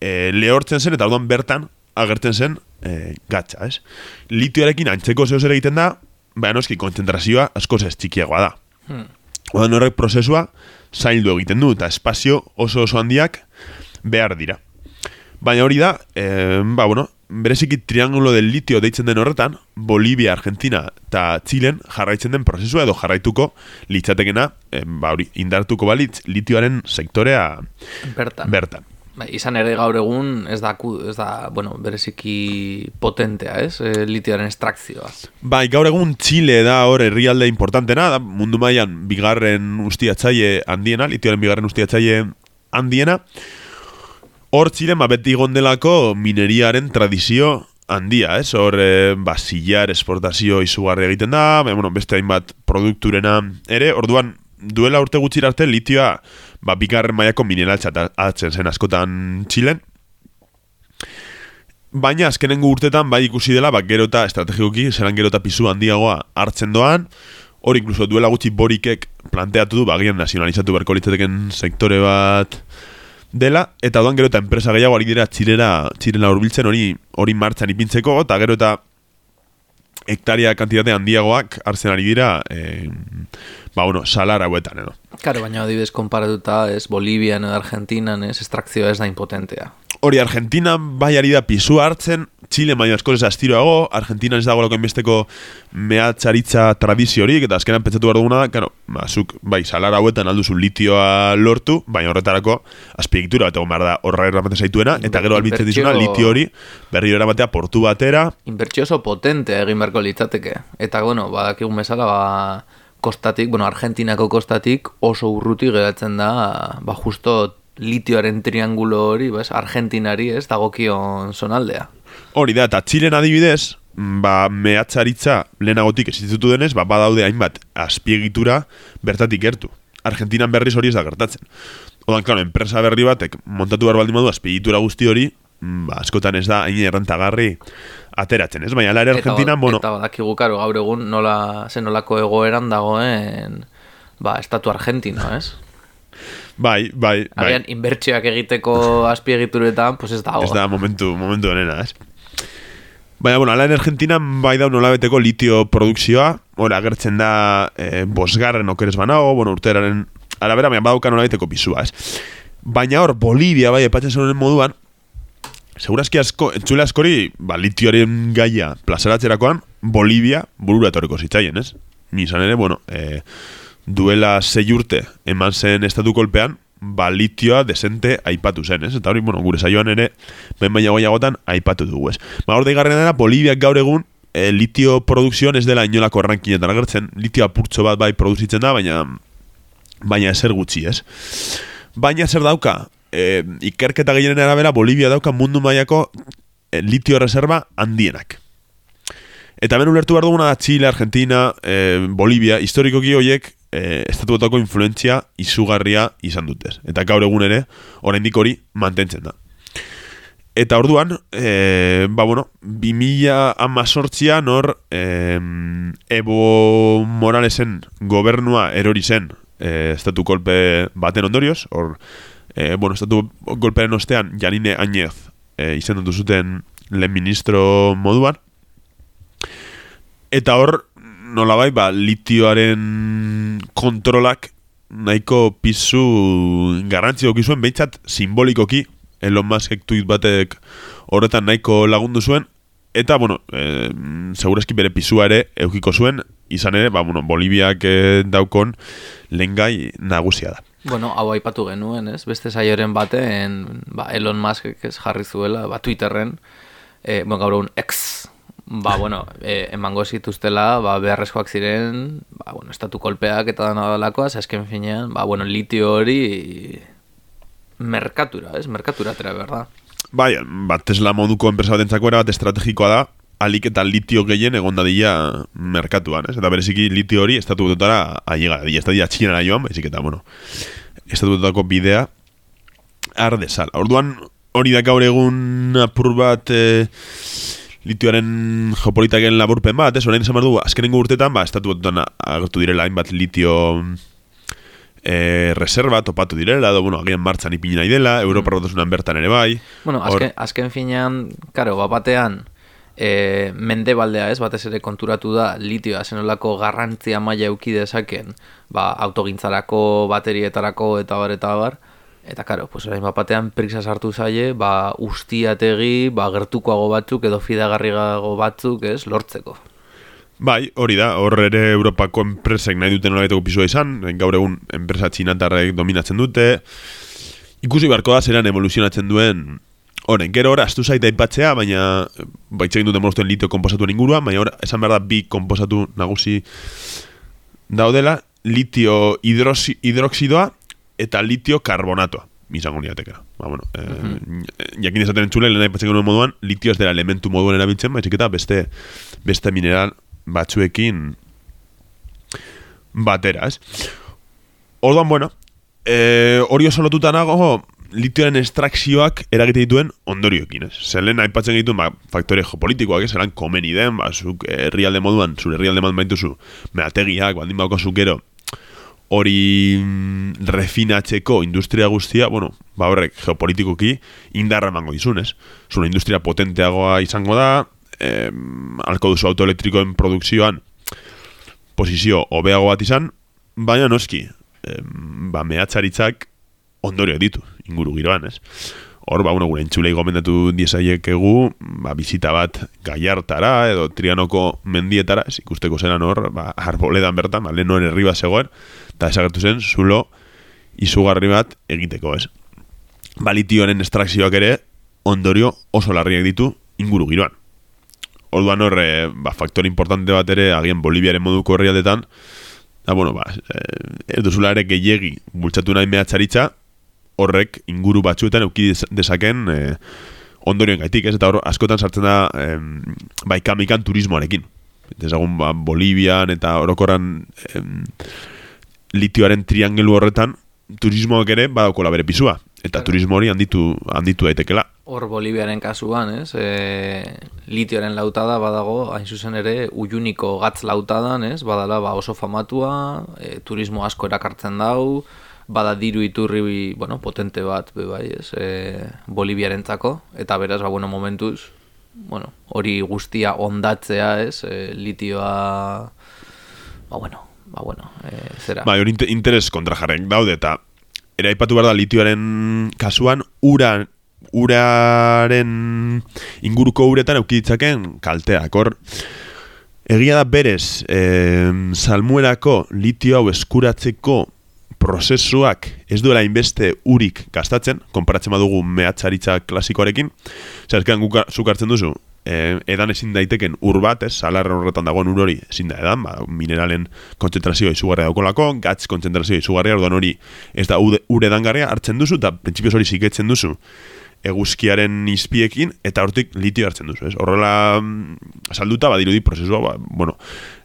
e, lehortzen zen eta orduan bertan agertzen zen e, gatza, ez? Litioarekin antzeko zeu zer egiten da, baina noski kontzentrazioa askoz ez txikiagoa da. Hmm. Odan horrek prozesua zaildu egiten du eta espazio oso oso handiak behar dira. Baina hori da, eh, ba, bueno, bereziki triangulo del litio deitzen den horretan, Bolivia, Argentina eta Txilen jarraitzen den prozesua edo jarraituko litzatekena, eh, ba, hori, indartuko balitz litioaren sektorea Bertan. bertan. Bai, izan ere gaur egun ez da, ez da bueno, bereziki potentea, ez? E, litioaren estrakzioa. Bai, gaur egun Chile da hor herrialde importantena, da mundu mailan bigarren ustiatzaile handiena, litioaren bigarren ustiatzaile handiena. Hor Chile ba, beti gondelako mineriaren tradizio handia, ez? Hor, e, ba, zilar esportazio izugarri egiten da, bueno, beste hainbat produkturena ere, orduan duela urte gutxira arte litioa ba, bigarren mailako mineraltzat atzen zen askotan Txilen, Baina azkenengo urtetan bai ikusi dela, ba, gero eta estrategikoki, zelan gero eta pisu handiagoa hartzen doan, hor inkluso duela gutxi borikek planteatu du, bagian nazionalizatu berko litzateken sektore bat dela, eta doan gero eta enpresa gehiago ari dira txirera, txirela urbiltzen hori hori martxan ipintzeko, eta gero eta hektaria kantitate handiagoak hartzen ari dira, eh, ba, bueno, salar hauetan edo. Karo, baina adibidez konparatuta, ez Bolivian edo Argentinan, ez estrakzioa ez da impotentea. Hori, Argentina bai ari da pisu hartzen, Chile baina askoz ez astiroago, Argentina ez dago lako inbesteko mehatxaritza tradiziorik, eta azkenan pentsatu behar duguna karo, ba, bai, salar hauetan alduzu litioa lortu, baina horretarako azpiegitura bat egon behar da horra erramaten zaituena, eta gero albitzen dizuna litio hori berri eramatea portu batera, Inbertsio oso potentea egin beharko litzateke. Eta, bueno, badakigun bezala, ba, kostatik, bueno, Argentinako kostatik oso urruti geratzen da, ba, justo litioaren triangulo hori, bez, Argentinari, ez, dagokion zonaldea. hori da, eta Txilen adibidez, ba, mehatxaritza lehenagotik existitu denez, ba, badaude hainbat azpiegitura bertatik gertu. Argentinan berriz hori ez da gertatzen. Odan, klaro, enpresa berri batek montatu behar baldin badu azpiegitura guzti hori, mm, ba, askotan ez da hain errentagarri ateratzen, ez? Baina, ala ere Argentinan, bueno, Eta badakigu, karo, gaur egun nola, zen nolako egoeran dagoen, ba, estatu Argentina, ez? bai, bai, bai. Agian, inbertsioak egiteko azpiegituretan, pues ez dago. Ez da momentu, momentu denena, ez? Baina, bueno, ala en Argentina bai da nolabeteko litio produkzioa, hori agertzen da e, bosgarren okeres banago, bueno, urteraren arabera, baina badauka nolabeteko pisua, ez? Baina hor, Bolivia bai epatzen zen moduan, segurazki asko, entzule askori, ba, litioaren gaia plazaratzerakoan, Bolivia burura etorriko zitzaien, ez? Ni izan ere, bueno, e, duela sei urte eman zen estatu kolpean, ba, litioa desente aipatu zen, ez? Eta hori, bueno, gure saioan ere, behin baina goiagotan aipatu dugu, ez? Ba, hor deigarren dena, Boliviak gaur egun, e, litio produkzioan ez dela inolako rankinetan agertzen, litio apurtxo bat bai produzitzen da, baina baina ezer gutxi, ez? Baina zer dauka, e, ikerketa gehienen arabera, Bolivia dauka mundu mailako e, litio reserva handienak. Eta ben ulertu behar duguna da Chile, Argentina, e, Bolivia, historikoki horiek e, estatuetako influentzia izugarria izan dutez. Eta gaur egun ere, oraindik hori mantentzen da. Eta orduan, e, ba bueno, 2000 amazortzian hor e, Evo Moralesen gobernua erori zen e, estatu kolpe baten ondorioz, hor, e, bueno, estatu kolpearen ostean Janine Añez e, izendatu zuten lehen ministro moduan, Eta hor, nolabai, ba, litioaren kontrolak nahiko pizu garrantzi zuen, behintzat simbolikoki Elon Muskek tuit batek horretan nahiko lagundu zuen, eta, bueno, e, segurazki bere pisua ere eukiko zuen, izan ere, ba, bueno, Boliviak daukon lehengai nagusia da. Bueno, hau aipatu genuen, ez? Beste saioren baten, ba, Elon Musk ez jarri zuela, ba, Twitterren, e, bueno, gaur egun X, ba, bueno, e, emango zituztela, ba, beharrezkoak ziren, ba, bueno, estatu kolpeak eta dana dalakoa, ze azken finean, ba, bueno, litio hori merkatura, ez? Merkatura atera behar da. Bai, ba, Tesla moduko enpresa batentzako era bat estrategikoa da, alik eta litio gehien egon dadila merkatuan, ez? Eta bereziki litio hori estatu betotara ailega, dadila, ez dadila txinara joan, baizik eta, bueno, estatu betotako bidea arde sala. Orduan, hori da gaur egun apur bat e, litioaren geopolitaken laburpen bat, ez? Orain esan behar dugu, azkenengo urtetan, ba, estatu betotan agertu direla hainbat litio e, reserva topatu direla, edo, bueno, agian martxan ipini nahi dela, Europa mm. bertan ere bai. Bueno, azken, azken finean, karo, bat batean, e, mendebaldea ez, batez ere konturatu da, litioa. Zenolako garrantzia maila euki dezaken, ba, autogintzarako, baterietarako, eta bar, eta bar, eta karo, pues orain bat batean prisa sartu zaie, ba, ustiategi, ba, gertukoago batzuk, edo fidagarriago batzuk, ez, lortzeko. Bai, hori da, hor ere Europako enpresek nahi duten nolabaiteko pisua izan, gaur egun enpresa txinatarrek dominatzen dute, ikusi beharko da zeran evoluzionatzen duen Horen, gero hor, astu zaita aipatzea, baina baitzekin duten molostuen litio komposatuen inguruan, baina hor, esan behar da bi komposatu nagusi daudela, litio hidrosi, hidroxidoa eta litio karbonatoa, izango niatekera. Ba, bueno, eh, Mhm. jakin esaten entzule, lehen aipatzen genuen moduan, litio ez dela elementu moduan erabiltzen, baizik eta beste, beste mineral batzuekin batera, ez? Orduan, bueno, eh, hori oso lotuta nago, litioaren estrakzioak eragite dituen ondorioekin, ez? Zelen aipatzen dituen ba, faktore geopolitikoak, ez? Zeran komeni den, ba, zuk herrialde moduan, zure herrialde moduan baituzu, meategiak, baldin bauko gero, hori mm, refinatzeko industria guztia, bueno, ba horrek geopolitikoki indarra emango dizun, ez? Zure industria potenteagoa izango da, eh, alko duzu autoelektrikoen produkzioan posizio hobeago bat izan, baina noski, eh, ba mehatzaritzak ondorio ditu, inguru giroan, ez? Hor, ba, bueno, gure entzulei gomendatu diesaiek egu, ba, bizita bat gaiartara, edo trianoko mendietara, ez ikusteko zelan hor, ba, arboledan bertan, ba, lehen hori herri bat zegoen, eta esagertu zen, zulo izugarri bat egiteko, ez? Ba, litioaren estrakzioak ere, ondorio oso larriak ditu inguru giroan. Orduan hor, eh, ba, faktore importante bat ere, agian Boliviaren moduko herrialdetan, da, bueno, ba, eh, ez duzula ere gehiegi bultzatu nahi mehatzaritza, horrek inguru batzuetan euki dez- dezaken eh, ondorioen gaitik, ez? Eta hor, askotan sartzen da eh, baikamikan turismoarekin. Dezagun, ba, Bolivian eta orokoran eh, litioaren triangelu horretan, turismoak ere badaukola bere pisua. Eta Claro. turismo hori handitu, handitu daitekela. Hor Boliviaren kasuan, ez? E, litioaren lautada badago, hain zuzen ere, uyuniko gatz lautadan, ez? Badala ba oso famatua, e, turismo asko erakartzen dau, bada diru iturri, bueno, potente bat, be bai, ez? E, Boliviarentzako, eta beraz, ba, bueno, momentuz, bueno, hori guztia ondatzea, ez? E, litioa, ba, bueno, ba, bueno, e, zera. Bai, hori inte- interes kontrajarrek daude eta ere aipatu da litioaren kasuan ura uraren inguruko uretan euki ditzaken kalteak. Hor, egia da berez, eh, salmuerako litio hau eskuratzeko prozesuak ez duela inbeste urik gastatzen, konparatzen badugu mehatzaritza klasikoarekin. Zer, ezkean guk hartzen duzu, eh, edan ezin daiteken ur bat, ez, salarren horretan dagoen ur hori ezin da edan, ba, mineralen kontzentrazioa izugarria daukolako, gatz kontzentrazioa izugarria, orduan hori ez da ude- ur edangarria hartzen duzu, eta printzipioz hori ziketzen duzu eguzkiaren izpiekin, eta hortik litio hartzen duzu, ez? Horrela mm, salduta, badirudi prozesua, ba, bueno,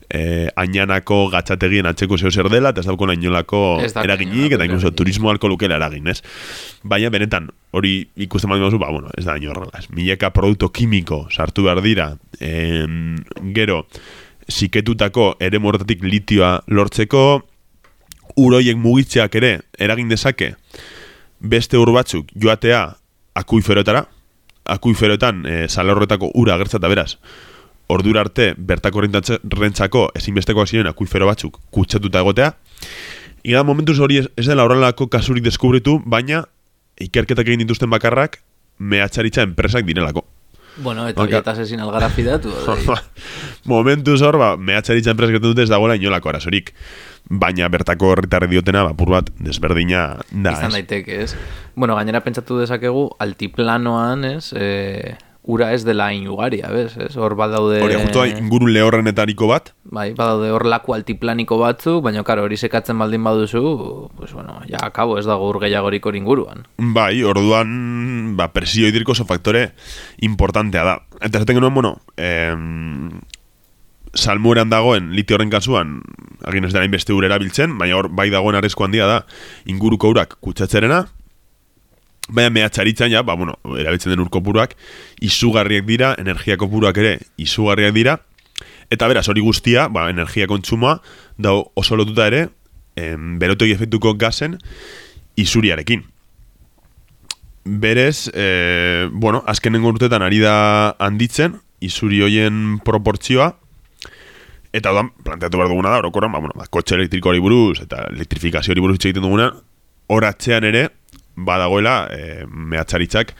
eh, añanako gatzategien atzeko zeo zer dela, eta ez dauko inolako Ez eraginik, eta eraginik. turismo alko lukela eragin, ez? Baina benetan, hori ikusten badu ba, bueno, ez da ino horrela, ez? Mileka produkto kimiko sartu behar dira, em, gero, siketutako ere horretatik litioa lortzeko, uroiek mugitzeak ere eragin dezake beste ur batzuk joatea akuiferotara, akuiferoetan e, horretako ura agertza eta beraz, ordura arte bertako rentzako ezinbestekoak ziren akuifero batzuk kutsatuta egotea. Igan momentuz hori ez, ez dela horrelako kasurik deskubritu, baina ikerketak egin dituzten bakarrak mehatzaritza enpresak direlako. Bueno, eta Baka- horietaz ezin algara fidatu. Momentuz hor, ba, mehatzaritza enpresak egiten dute ez dagoela inolako arazorik. Baina bertako herritarre diotena, ba, pur bat, desberdina da, izan daiteke, ez? Bueno, gainera pentsatu dezakegu altiplanoan, ez? E, ura ez dela hain ugaria, bez? Ez? Hor badaude... Hori, justu inguru lehorrenetariko bat, Bai, badaude hor laku altiplaniko batzu, baina karo, hori sekatzen baldin baduzu, pues bueno, ja, akabo ez dago ur gehiagorik hori inguruan. Bai, orduan, ba, presio hidriko oso faktore importantea da. Eta esaten genuen, bueno, em, salmueran dagoen litio horren kasuan, agin ez da beste ur erabiltzen, baina hor bai dagoen arezko handia da inguruko urak kutsatzerena, baina mehatxaritzan ja, ba, bueno, erabiltzen den ur kopuruak, izugarriak dira, energia kopuruak ere izugarriak dira, eta beraz, hori guztia, ba, energia kontsumoa, da oso lotuta ere, em, berotegi efektuko gasen isuriarekin. Berez, e, bueno, azkenengo urtetan ari da handitzen, izuri hoien proportzioa, eta odan, planteatu behar duguna da, orokorran, ba, bueno, ba, kotxe elektrikoari buruz, eta elektrifikazioari buruz hitz egiten duguna, horatzean ere, badagoela, e, mehatxaritzak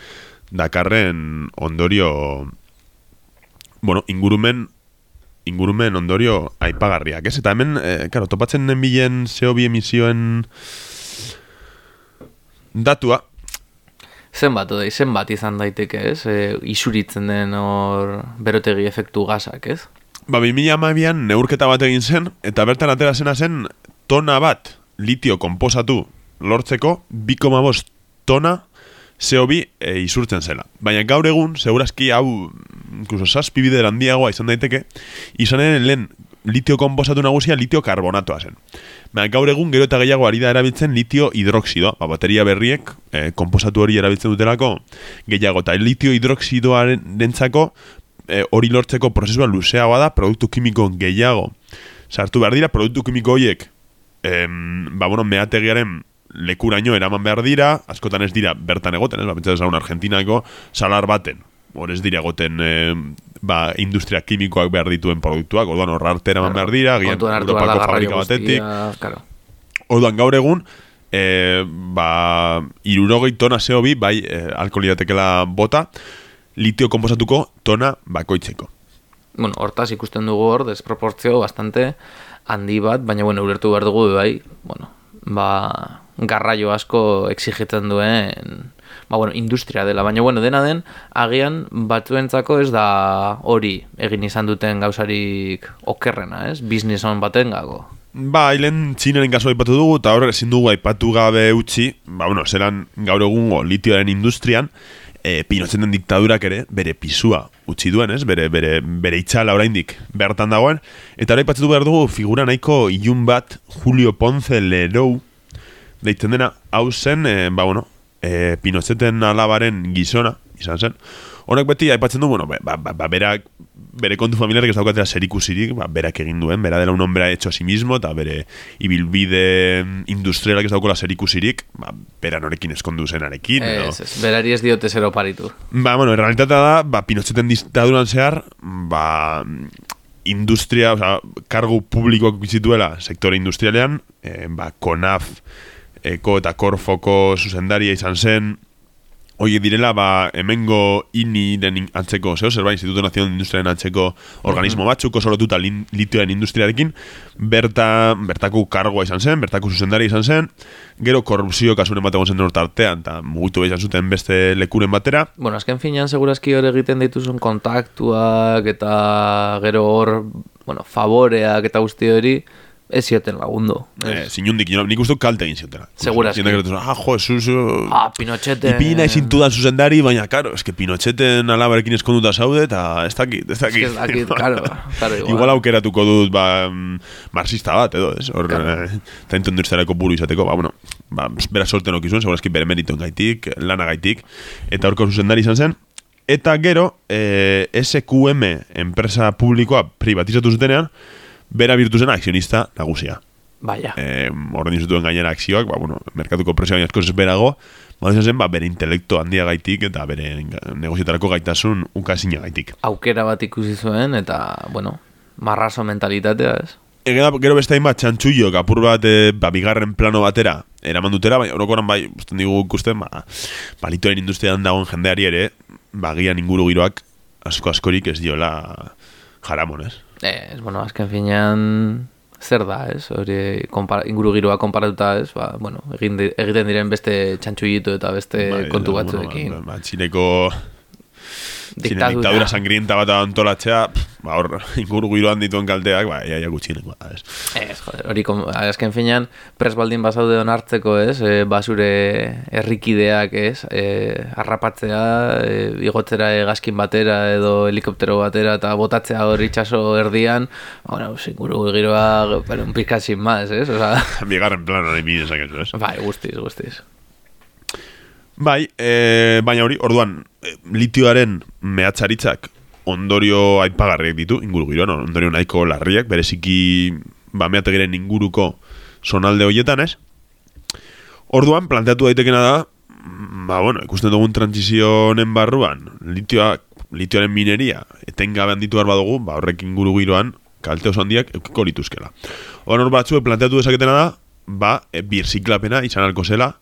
dakarren ondorio, bueno, ingurumen, ingurumen ondorio aipagarriak, ez? Eta hemen, e, karo, topatzen nenbilen CO2 emisioen datua, Zenbat, odei, zenbat izan daiteke, ez? E, isuritzen den hor berotegi efektu gasak, ez? Ba, 2000 amabian neurketa bat egin zen, eta bertan atera zena zen tona bat litio komposatu lortzeko, 2,5 tona CO2 e, isurtzen zela. Baina gaur egun, segurazki hau, incluso saspi bider handiagoa izan daiteke, izanen lehen litio komposatu nagusia litio karbonatoa zen. Baina gaur egun gero eta gehiago ari da erabiltzen litio hidroxidoa, ba, bateria berriek eh, komposatu hori erabiltzen dutelako gehiago, eta litio hidroxidoaren dentzako eh, hori lortzeko prozesua luzeagoa da, produktu kimiko gehiago sartu behar dira, produktu kimiko horiek em, ba, bueno, meategiaren lekuraino eraman behar dira, askotan ez dira bertan egoten, ez, ba, pentsatzen Argentinako salar baten, hor ez dira egoten eh, ba, industria kimikoak behar dituen produktuak, orduan horra arte eraman behar dira, gian Kontuan hartu behar da Europako fabrika batetik, claro. Orduan gaur egun e, ba, irurogei tona CO2 bai e, alkoholiatekela bota litio komposatuko tona bakoitzeko. Bueno, hortaz ikusten dugu hor, desproportzio bastante handi bat, baina bueno, ulertu behar dugu bai, bueno, ba, garraio asko exigitzen duen ba, bueno, industria dela, baina bueno, dena den agian batzuentzako ez da hori egin izan duten gauzarik okerrena, ez? Business on baten gago. Ba, hailen txinaren kasu aipatu dugu, eta horre ezin dugu aipatu gabe utzi, ba, bueno, zelan gaur egungo litioaren industrian, e, pinotzen diktadurak ere, bere pisua utzi duen, ez? Bere, bere, bere itxala oraindik bertan dagoen. Eta hori aipatu behar dugu figura nahiko ilun bat Julio Ponce Lerou, deitzen dena, hau zen, e, ba, bueno, e, Pinocheten alabaren gizona, izan zen. Honek beti aipatzen du, bueno, ba, ba, ba, berak, bere kontu familiarek ez daukatela serikusirik, ba, berak egin duen, bera dela un hombre hecho a sí mismo, eta bere ibilbide industrialak ez daukala serikusirik, ba, bera norekin eskondu zenarekin, edo. Ez, ez, berari ez diote zero paritu. Ba, bueno, realitatea da, ba, Pinocheten diktaduran zehar, ba, industria, o sea, kargu publikoak bizituela sektore industrialean, eh, ba, CONAF, Eko eta Korfoko zuzendaria izan zen, Oie direla, ba, hemengo ini den antzeko, zeo, zer ba, Instituto Nazion Industriaren antzeko organismo batzuk, oso lotuta litioen industriarekin, berta, bertako kargoa izan zen, bertako zuzendaria izan zen, gero korrupzio kasuren bat egon zen nortartean, eta mugitu behar zuten beste lekuren batera, Bueno, azken finean segurazki hor egiten dituzun kontaktuak eta gero hor, bueno, favoreak eta guzti hori ez zioten lagundu. eh, zinundik, nik uste kalte egin ziotela. Segurazki. Zientak gertu zen, ah, jo, zu, zu, Ah, Pinochete... Ipini nahi zintudan zuzendari, baina, karo, eske Pinocheten alabarekin eskonduta zaude, eta ez dakit, ez dakit. Ez dakit, claro, claro, igual. igual. aukeratuko dut, ba, mm, marxista bat, edo, ez? Hor, eh, talento industrialeko buru izateko, ba, bueno, ba, bera sorten okizuen, segurazki bere meritoen gaitik, lana gaitik, eta horko zuzendari izan zen, eta gero, eh, SQM enpresa publikoa privatizatu zutenean, bera birtu zen akzionista nagusia Baina. eh, ordein zituen gainera akzioak, ba, bueno, merkatuko presio baina asko berago, ba, izan zen, ba, bere intelekto handia gaitik eta bere negozietarako gaitasun ukazina gaitik. Aukera bat ikusi zuen eta, bueno, marrazo mentalitatea, ez? Ege gero beste hainbat txantxuiok apur bat e, ba, bigarren plano batera eraman dutera, baina orokoran bai, usten digu ikusten, ba, balitoen industrian dagoen jendeari ere, ba, gian inguru giroak asko askorik ez diola jaramon, ez? Ez, bueno, azken finean zer da, ez? Hori konpara, inguru giroa konparatuta, ez? Ba, bueno, egin egiten diren beste txantxuitu eta beste Bai, kontu bueno, batzuekin. Ba, ba, txineko Diktadura. diktadura sangrienta bat antolatzea, ba, hor, inguru giroan dituen kalteak, ba, ia, ia gutxineko, da, ez. Ez, joder, hori azken finean pres baldin bazaude onartzeko, ez? E, basure herrikideak, ez? E, harrapatzea, e, igotzera hegazkin batera edo helikoptero batera eta botatzea hor itxaso erdian, bueno, inguru giroa, pero un pizka sin más, ez? Osa, Bigarren plano bide esakezu, ez? bai, guztiz, guztiz. Bai, e, baina hori, orduan, e, litioaren mehatzaritzak ondorio aipagarriak ditu, inguru giroan, ondorio nahiko larriak, bereziki ba, mehategiren inguruko sonalde horietan, ez? Orduan, planteatu daitekena da, mm, ba, bueno, ikusten dugun transizio honen barruan, litioa, litioaren mineria, etengabe handitu behar badugu, ba, horrek inguru giroan, kalte oso handiak eukiko lituzkela. Orduan hor batzuek planteatu dezaketena da, ba, e, birziklapena izan alko zela,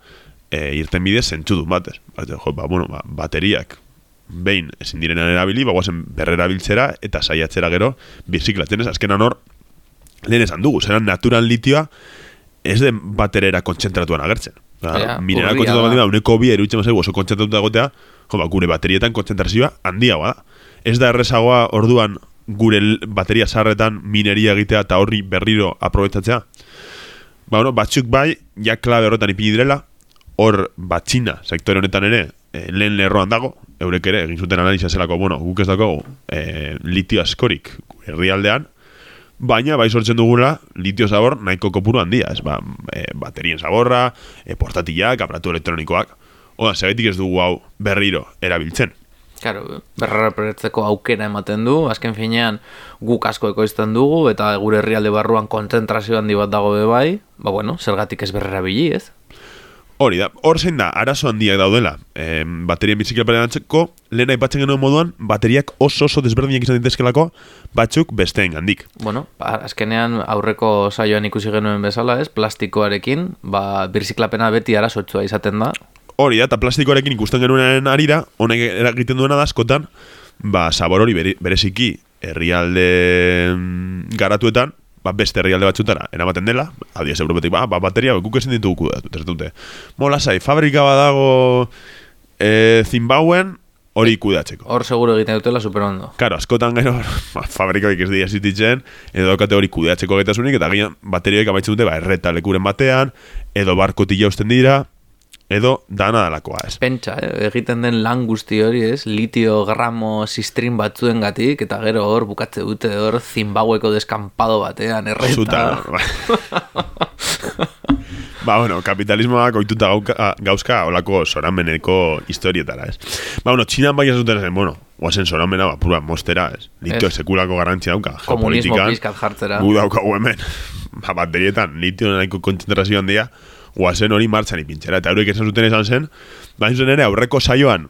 e, irten bidez zentzudun batez. Bat, jo, ba, bueno, ba, bateriak behin ezin direnean erabili, ba, guazen berrerabiltzera eta saiatzera gero birziklatzen ez, azkenan hor, lehen esan dugu, zeran natural litioa ez den baterera kontzentratuan agertzen. Ba, Ja, mineral urria kontzentrazioa da. bada, uneko bi eruditzen bazaigu oso kontzentratuta egotea, jo, ba, gure baterietan kontzentrazioa handiagoa da. Ez da errezagoa orduan gure bateria sarretan mineria egitea eta horri berriro aprobetsatzea. Ba, bueno, batzuk bai, ja klabe horretan ipini direla, hor batxina sektore honetan ere eh, lehen lerroan dago, eurek ere egin zuten analizia zelako, bueno, guk ez dago eh, litio askorik herrialdean, baina bai sortzen dugula litio zabor nahiko kopuru handia, ez ba, e, baterien zaborra, e, portatilak, aparatu elektronikoak. Oda, segetik ez dugu hau berriro erabiltzen. Claro, berreraperetzeko aukera ematen du, azken finean guk asko ekoizten dugu, eta gure herrialde barruan kontzentrazio handi bat dago be bai, ba bueno, zergatik ez berrerabili, ez? Hori da, hor zein da, arazo handiak daudela. E, baterien biziklaparen antzeko, lehen aipatzen genuen moduan, bateriak oso oso desberdinak izan ditezkelako, batzuk besteen gandik. Bueno, azkenean aurreko saioan ikusi genuen bezala, ez? Plastikoarekin, ba, birziklapena beti arazotsua izaten da. Hori da, eta plastikoarekin ikusten genuen arira, honek eragiten duena da askotan, ba, sabor hori bere, bereziki herrialde garatuetan, ba, beste herrialde batzutara eramaten dela, adiez Europetik, ba, ba, bateria, guk ezin ditugu kudatu, ez dute. Mola zai, fabrika badago e, Zimbauen, hori kudatzeko. Hor seguro egiten dutela super ondo. Karo, askotan gero, ba, fabrikoik ez dira existitzen, edo daukate hori kudeatzeko gaitasunik, eta gian baterioik amaitzen dute, ba, erreta lekuren batean, edo barkotila usten dira, edo dana dalakoa, ez. Pentsa, eh? egiten den lan guzti hori, ez? Litio gramo sistrin batzuen gatik, eta gero hor bukatze dute hor zimbaueko deskampado batean, erreta. Zuta, ba. ba, bueno, kapitalismoak oituta gauka, gauzka olako sorameneko historietara, ez. Ba, bueno, txinan bai ez duten zen, bueno, guazen soramena, ba, pura mostera, ez. Litio sekulako garrantzia dauka, Komunismo pizkat jartzera. Gu daukagu hemen, ba, baterietan, litio nahiko kontzentrazio handia, guazen hori martxan ipintxera. Eta eurek esan zuten esan zen, ba, hain zuzen ere, aurreko saioan,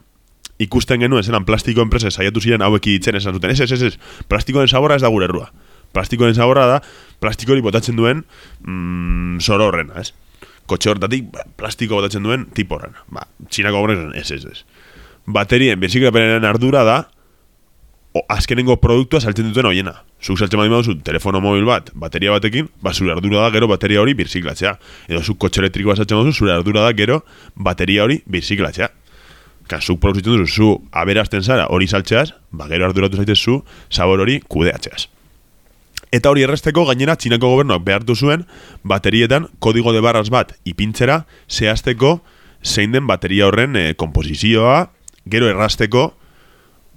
ikusten genuen, zelan plastiko enpresa saiatu ziren hauek ditzen esan zuten, ez, ez, ez, ez, plastikoen zaborra ez da gure errua. Plastikoen zaborra da, plastiko hori botatzen duen mm, zoro horrena, ez? Kotxe hortatik, ba, plastiko botatzen duen tipo horrena. Ba, txinako horren, ez, ez, ez. Baterien, biziklapenen ardura da, o, azkenengo produktua saltzen duten hoiena. Zuk saltzen badi baduzu telefono mobil bat, bateria batekin, ba zure ardura da gero bateria hori birziklatzea. Edo zuk kotxe elektrikoa saltzen baduzu, zure ardura da gero bateria hori birziklatzea. Ka, zuk produzitzen duzu, zu aberazten zara hori saltzeaz, ba gero arduratu zaitez zu sabor hori kudeatzeaz. Eta hori erresteko gainera txinako gobernuak behartu zuen baterietan kodigo de barras bat ipintzera zehazteko zein den bateria horren e, komposizioa, gero errasteko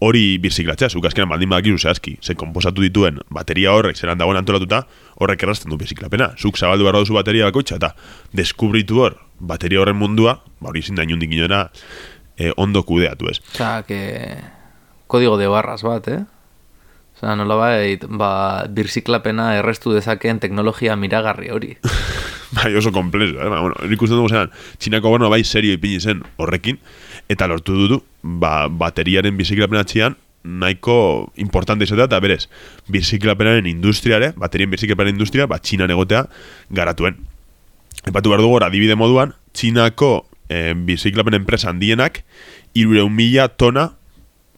hori birziklatzea, zuk azkenan baldin badakizu zehazki, ze komposatu dituen bateria horrek zelan dagoen antolatuta, horrek errazten du birziklapena. Zuk zabaldu behar duzu bateria bakoitza eta deskubritu hor bateria horren mundua, ba hori zin da inundik inora e, ondo kudeatu ez. Osea, que... Kodigo de barras bat, eh? Osea, nola bait, ba, birziklapena errestu dezakeen teknologia miragarri hori. bai oso komplezo, eh? Ba, bueno, ikusten dugu zelan, txinako gobernu bai serio ipini zen horrekin, eta lortu dutu, ba, bateriaren biziklapen atxian, nahiko importante izatea, eta berez, biziklapenaren industriare, baterien biziklapenaren industria, ba, txinan egotea garatuen. Epatu behar dugu, adibide moduan, txinako eh, biziklapen enpresa handienak, irureun mila tona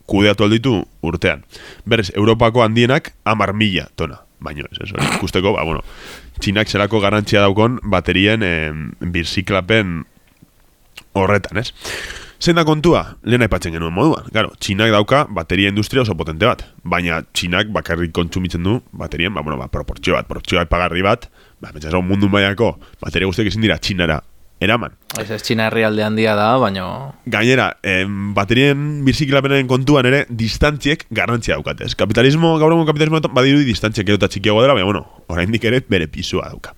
kudeatu alditu urtean. Berez, Europako handienak amar mila tona. Baino, ez, ez, ikusteko, ba, bueno, txinak zelako garantzia daukon baterien eh, birziklapen horretan, ez? Zein da kontua? Lehen aipatzen genuen moduan. Claro, txinak dauka bateria industria oso potente bat. Baina txinak bakarrik kontsumitzen du baterien, ba, bueno, ba, proportzio bat, proportzio bat pagarri bat, ba, esan mundu mailako bateria guztiak ezin dira txinara eraman. Ez ez txina herrialde handia da, baina... Gainera, em, baterien birziklapenen kontuan ere distantziek garrantzia daukate. Ez kapitalismo, gaur egun kapitalismo badirudi distantziek edo eta txikiago dela, baina bueno, oraindik ere bere pisua dauka.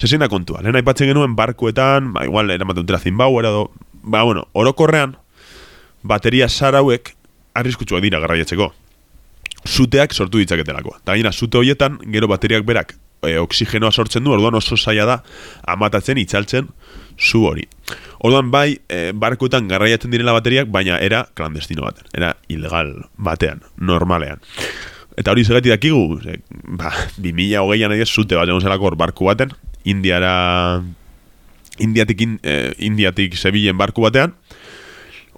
Zezein da kontua, lehen aipatzen genuen barkuetan, ba, igual eramaten dutela zinbauer edo, ba bueno, orokorrean, bateria sarauek arriskutsuak dira garraiatzeko. Zuteak sortu ditzaketelako. Eta gainera, zute horietan, gero bateriak berak e, oksigenoa sortzen du, orduan oso zaila da amatatzen, itzaltzen, zu hori. Orduan bai, e, barkuetan garraiatzen direla bateriak, baina era klandestino baten, era ilegal batean, normalean. Eta hori zegatik dakigu, ze, ba, 2008an edo zute bat egon zelako barku baten, Indiara, Indiatik, in, eh, Indiatik Sevillen barku batean,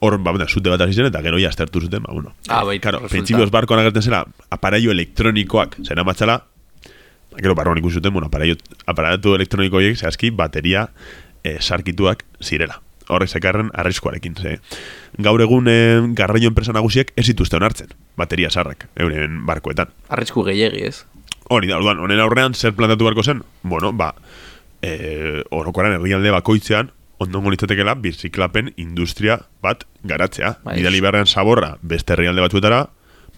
hor, ba, bena, zute bat hasi zen, eta gero ja aztertu zuten, ba, bueno. Ah, bai, Claro, printzipioz barkoan agertzen zela, aparaio elektronikoak zera matxala, gero barruan ikusi zuten, bueno, aparaio, aparatu elektroniko horiek, zehazki, bateria e, sarkituak zirela. Horrek zekarren arriskuarekin. Ze. Gaur egun e, garraio enpresa nagusiek ez dituzte onartzen, bateria sarrak, euren barkoetan. Arrisku gehiegi, ez? Hori da, orduan, honen aurrean zer plantatu beharko zen? Bueno, ba, e, orokoran herrialde bakoitzean, ondongo litzatekela birziklapen industria bat garatzea. Bai. Bidali beharrean zaborra beste herrialde batzuetara,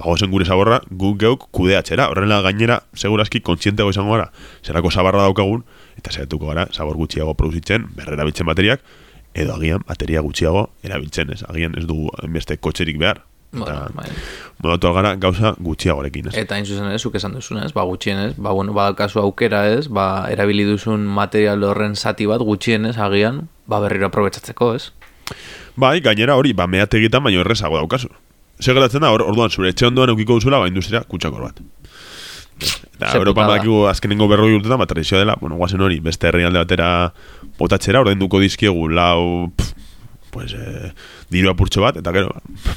bagozen gure zaborra guk geuk kudeatzera. Horrela gainera, segurazki kontzientego izango gara, zerako zabarra daukagun, eta zeratuko gara, zabor gutxiago produzitzen, berrerabiltzen bateriak, edo agian bateria gutxiago erabiltzen, ez? Agian ez dugu beste kotxerik behar. Bueno, bai. modatu algara gauza gutxiagorekin, ez? Eta hain zuzen ez, zuk esan duzunez, ba, gutxienez, ba, bueno, badaukazu aukera ez, ba, erabili duzun material horren zati bat gutxienez, agian, ba, berriro aprobetsatzeko, ez? Bai, gainera hori, ba, meategitan baino errezago daukazu. Zer da, hor, orduan, zure etxe ondoan eukiko duzula, ba, industria kutxakor bat. Eta putada. badakigu azkenengo berroi urtetan, bat tradizioa dela, bueno, guazen hori, beste herrialde batera botatzera, ordainduko dizkiegu lau, pf, pues, eh, diru apurtxo bat, eta gero,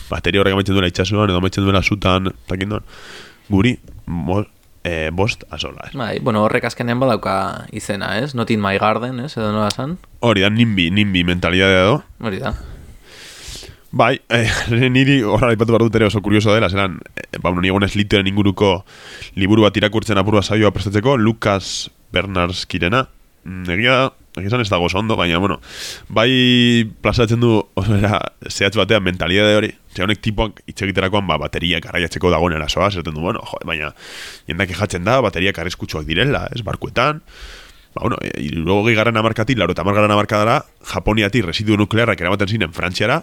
bateria horrek amaitzen duela itxasuan, edo amaitzen duela sutan, takindon, guri, mo, eh, bost asola, ez? Bai, bueno, horrek azkenean badauka izena, ez? Not in my garden, ez? Edo nola zan? Hori da, nimbi, nimbi mentalidadea do, Hori da. Bai, eh, niri horra aipatu behar dut ere oso kurioso dela, zelan, eh, ba, ni egonez literen inguruko liburu bat irakurtzen apurua saioa prestatzeko, Lucas Bernarskirena, Mm, egia, egia esan ez dago oso ondo, baina, bueno, bai plazatzen du, oso era, zehatz batean mentalidade hori, ze honek tipoak hitz egiterakoan, ba, bateria garraiatzeko dagoen erasoa, zerten du, bueno, jo, baina, jendak jatzen da, bateria arriskutsuak direla, ez, barkuetan, Ba, bueno, e, irurogei garran amarkatik, laro eta garran amarkadara, Japoniatik residu nuklearrak eramaten ziren Frantziara,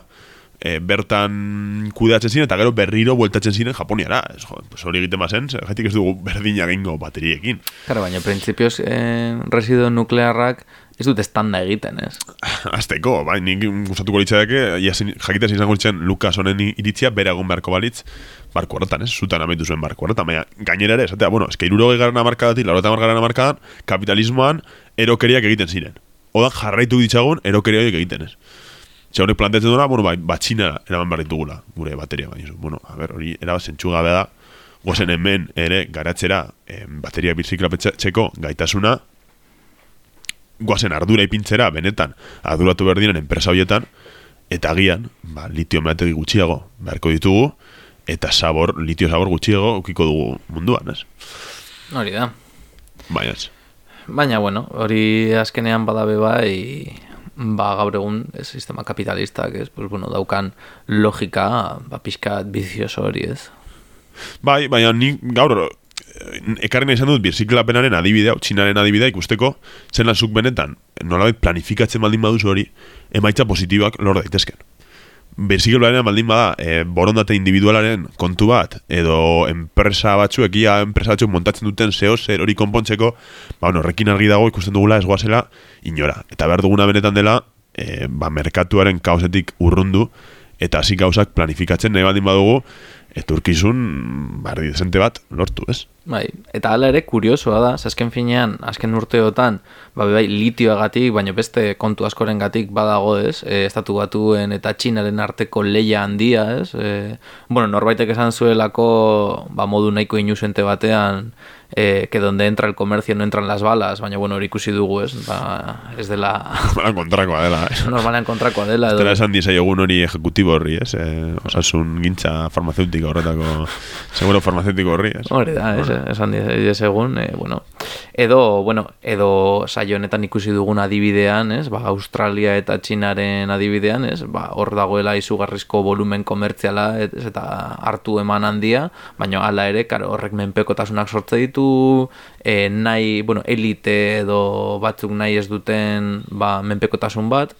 e, bertan kudeatzen ziren, eta gero berriro bueltatzen ziren Japoniara. Ez, jo, pues hori egiten bazen, zergatik ez dugu berdina egingo bateriekin. Claro, baina printzipioz eh, residu nuklearrak ez dut estanda egiten, ez? Azteko, bai, nik gustatuko litzadeke, jakitez izango litzen Lukas honen iritzia bere egun beharko balitz, barko horretan, ez? Zutan amaitu zuen barko horretan, baina gainera ere, esatea, bueno, eske irurogei garen amarkadatik, laro eta garen amarkadan, kapitalismoan erokeriak egiten ziren. Odan jarraitu ditzagun erokeria horiek egiten, ez? Ze honek planteatzen duena, bueno, bai, batxina eraman behar ditugula, gure bateria, baina, bueno, a ber, hori erabaz zentsugabe da, gozen hemen ere garatzera em, bateria birziklapetzeko gaitasuna, guazen ardura ipintzera, benetan, arduratu behar diren enpresa horietan, eta agian, ba, litio meategi gutxiago beharko ditugu, eta sabor, litio sabor gutxiago ukiko dugu munduan, ez? Hori da. Baina ez. Baina, bueno, hori azkenean badabe bai, ba, gaur egun ez, sistema kapitalistak, ez, pues, bueno, daukan logika, ba, pixkat bizioso hori, ez. Bai, baina ni gaur ekarri nahi izan dut birziklapenaren adibidea, txinaren adibidea ikusteko, zen zuk benetan, nolabait planifikatzen baldin baduzu hori, emaitza positiboak lor daitezken. Birziklapenaren baldin bada, e, borondate individualaren kontu bat, edo enpresa batzuek, ia enpresa batzuk montatzen duten zeo zer hori konpontzeko, ba, bueno, horrekin argi dago ikusten dugula ez goazela inora. Eta behar duguna benetan dela, e, ba, merkatuaren kaosetik urrundu, eta hasi gauzak planifikatzen nahi baldin badugu, eturkizun barri desente bat lortu, ez? Bai, eta hala ere kuriosoa da, azken finean, azken urteotan, ba, bai, litioagatik, baina beste kontu askoren gatik badago ez, e, estatu batuen eta txinaren arteko leia handia ez, e, bueno, norbaitek esan zuelako, ba, modu nahiko inusente batean, e, que donde entra el comercio no entran las balas, baina bueno, hori ikusi dugu ez, ba, ez dela, Bala kontrakoa dela, ez? normalean kontrakoa dela, edo, esan dizai egun hori ejecutibo horri, ez? E, osasun gintza farmacéutico horretako, seguro farmacéutico horri, ez? Hori da, ez, esan diez egun, e, bueno, edo, bueno, edo saio honetan ikusi dugun adibidean, ez, ba, Australia eta Txinaren adibidean, ez, ba, hor dagoela izugarrizko volumen komertziala, ez, eta hartu eman handia, baina hala ere, karo, horrek menpekotasunak sortze ditu, e, nahi, bueno, elite edo batzuk nahi ez duten, ba, menpekotasun bat,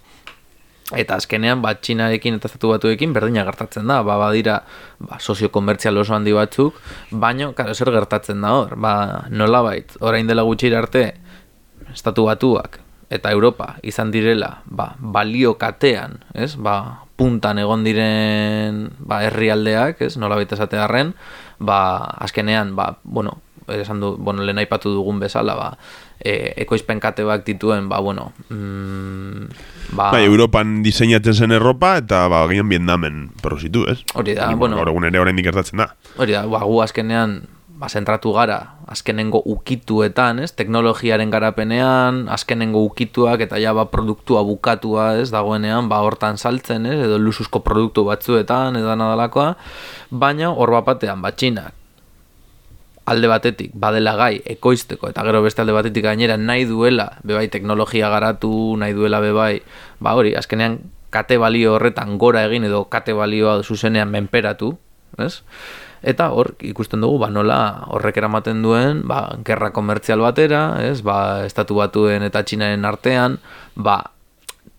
Eta azkenean, ba, Txinarekin eta estatu batuekin berdina gertatzen da, ba, badira ba, sozio-komertzial oso handi batzuk, baino, karo, zer gertatzen da hor, ba, nolabait, orain dela gutxira arte, estatu batuak eta Europa izan direla, ba, balio katean, ez, ba, puntan egon diren, ba, herrialdeak, ez, nolabait esatearren, ba, azkenean, ba, bueno, esan du, bueno, lehen aipatu dugun bezala, ba, e, ekoizpen bat dituen, ba, bueno, mm, ba, Bai, Europan diseinatzen zen erropa, eta ba, gian Vietnamen produzitu, ez? Hori da, bueno. Gaur egun ere oraindik gertatzen da. Hori da, ba, gu azkenean ba, zentratu gara, azkenengo ukituetan, ez, teknologiaren garapenean, azkenengo ukituak eta ja ba, produktua bukatua, ez, dagoenean, ba, hortan saltzen, ez, edo lusuzko produktu batzuetan, edo nadalakoa, baina hor batean, batxinak, alde batetik badela gai ekoizteko eta gero beste alde batetik gainera nahi duela bebai teknologia garatu nahi duela bebai ba hori azkenean kate balio horretan gora egin edo kate balioa zuzenean menperatu ez? eta hor ikusten dugu ba nola horrek eramaten duen ba gerra komertzial batera ez ba estatu batuen eta txinaren artean ba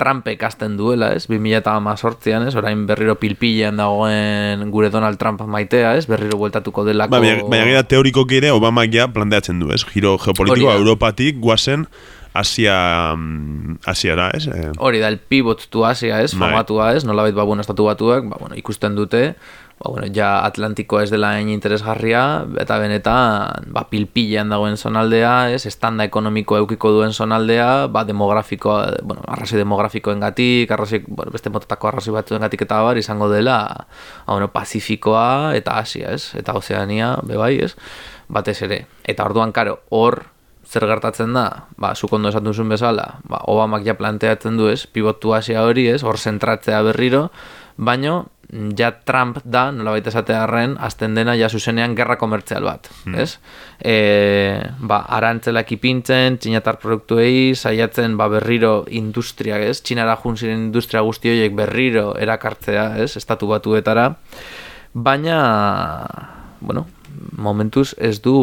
Trumpek hasten duela, ez? 2018an, ez? Orain berriro pilpilean dagoen gure Donald Trump maitea, ez? Berriro bueltatuko delako... Ba, baina gira teoriko ere Obama ja planteatzen du, ez? Giro geopolitikoa Europatik guazen Asia, mm, Asia da, ez? Eh. Hori da, el pivot tu Asia, ez? Bai. Formatua, ez? Nola ba, bueno, estatu batuak, ba, bueno, ikusten dute, ba, bueno, ja Atlantiko ez dela hain interesgarria, eta benetan, ba, pilpilean dagoen zonaldea, ez, estanda ekonomiko eukiko duen zonaldea, ba, demografikoa, bueno, arrasi demografikoen gatik, arrasi, bueno, beste mototako arrasi batzuen gatik eta bar, izango dela, ba, bueno, Pazifikoa eta Asia, ez, eta Ozeania, bebai, ez, batez ere. Eta orduan, karo, hor, zer gertatzen da, ba, zukondo esan duzun bezala, ba, Obamak ja planteatzen du ez, pivotu Asia hori ez, hor zentratzea berriro, baino, ja Trump da, nola baita esatearen, azten dena ja zuzenean gerra komertzial bat, hmm. ez? E, ba, arantzelak ipintzen, txinatar produktuei, saiatzen ba, berriro industria, ez? Txinara junziren industria guzti horiek berriro erakartzea, ez? Estatu batuetara, baina, bueno, momentuz ez du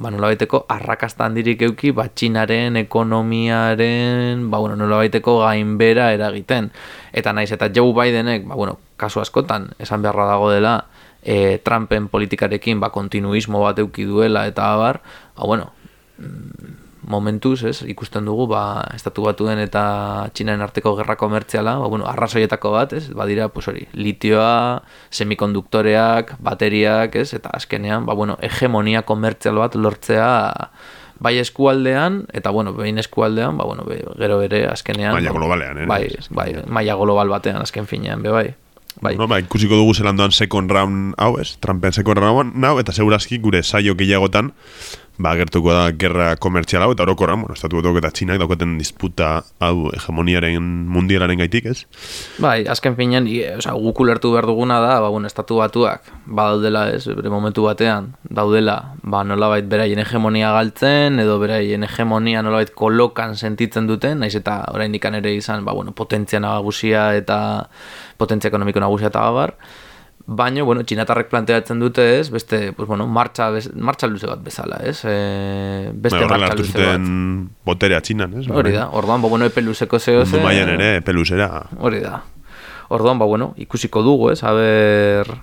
ba, nolabaiteko arrakasta handirik euki ba, txinaren ekonomiaren ba, bueno, nolabaiteko gainbera eragiten. Eta naiz, eta Joe Bidenek, ba, bueno, kasu askotan, esan beharra dago dela, e, Trumpen politikarekin ba, kontinuismo bat euki duela eta abar, ba, bueno, mm, momentuz, ez, ikusten dugu, ba, estatu batuen eta txinaren arteko gerra komertziala, ba, bueno, arrazoietako bat, ez, badira, pues hori, litioa, semikonduktoreak, bateriak, ez, eta azkenean, ba, bueno, hegemonia komertzial bat lortzea bai eskualdean, eta, bueno, behin eskualdean, ba, bueno, be, gero ere, azkenean... Maia globalean, eh? Bai, bai, maia global batean, azken finean, be, bai. Bai. No, ba, ikusiko dugu zelandoan second round hau, ez? Trumpen second round hau, eta segurazki gure saio gehiagotan ba, gertuko da gerra komertzial hau, eta orokorra, bueno, estatu betok eta txinak daukaten disputa hau hegemoniaren mundialaren gaitik, ez? Bai, azken finean, e, oza, guk ulertu behar duguna da, ba, bueno, estatu batuak, ba, daudela, ez, bere momentu batean, daudela, ba, nolabait beraien hegemonia galtzen, edo beraien hegemonia nolabait kolokan sentitzen duten, naiz eta orain ikan ere izan, ba, bueno, potentzia nagusia eta potentzia ekonomiko nagusia eta gabar, Baina, bueno, txinatarrek planteatzen dute ez, beste, pues, bueno, martxa, martxa luze bat bezala, ez? E, beste ba, martxa luze bat. boterea txinan, ez? Hori da, orduan, ba, bueno, epe luzeko zeo ze. Maian ere, epe luzera. Hori da. Orduan, ba, bueno, ikusiko dugu, ez? Aber,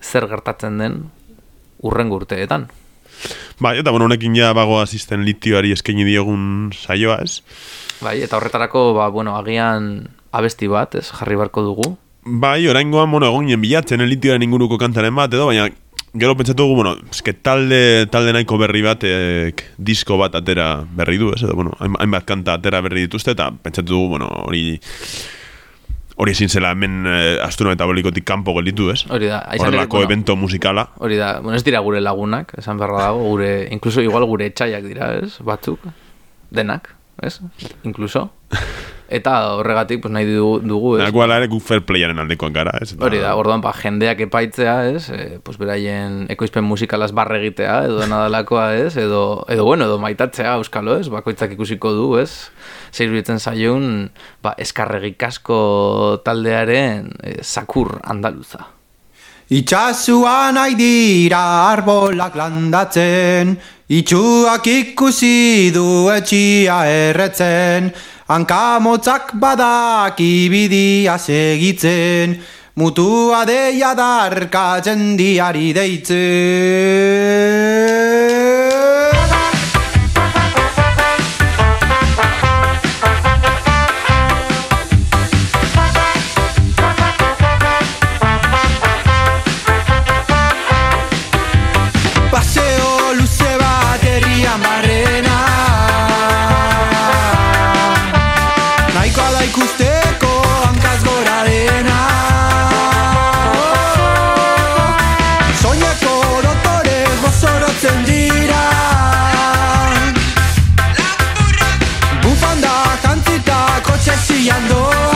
zer gertatzen den urren gurteetan. Bai, eta bueno, honekin ja bago asisten litioari eskaini diogun saioa, ez? Bai, eta horretarako, ba, bueno, agian abesti bat, ez? Jarri barko dugu. Bai, orain goan, bueno, egon nien bilatzen elitioaren inguruko kantaren bat, edo, baina gero pentsatu dugu, bueno, eske talde, talde nahiko berri bat, disko bat atera berri du, ez, edo, bueno, hainbat kanta atera berri dituzte, eta pentsatu dugu, bueno, hori hori ezin zela hemen eh, asturo metabolikotik kanpo gelditu, ez? Hori da. Horrelako bueno, evento musikala. Hori da, bueno, ez dira gure lagunak, esan berra dago, gure, incluso igual gure etxaiak dira, ez? Batzuk, denak, ez? Incluso. Eta horregatik pues, nahi dugu, ez? Nagoala ere guk fair playaren aldekoan gara, ez? Hori da, orduan, pa, jendeak epaitzea, ez? E, pues, beraien ekoizpen musikalaz barre egitea, edo nadalakoa, ez? Edo, edo, bueno, edo maitatzea, euskalo, ez? Bakoitzak ikusiko du, ez? Zeiru ditzen zaiun, ba, eskarregik asko taldearen e, sakur andaluza. Itxasuan nahi dira arbolak landatzen, itxuak ikusi du etxia erretzen, hankamotzak badak ibidia segitzen, mutua deia darkatzen diari deitzen. noche si ando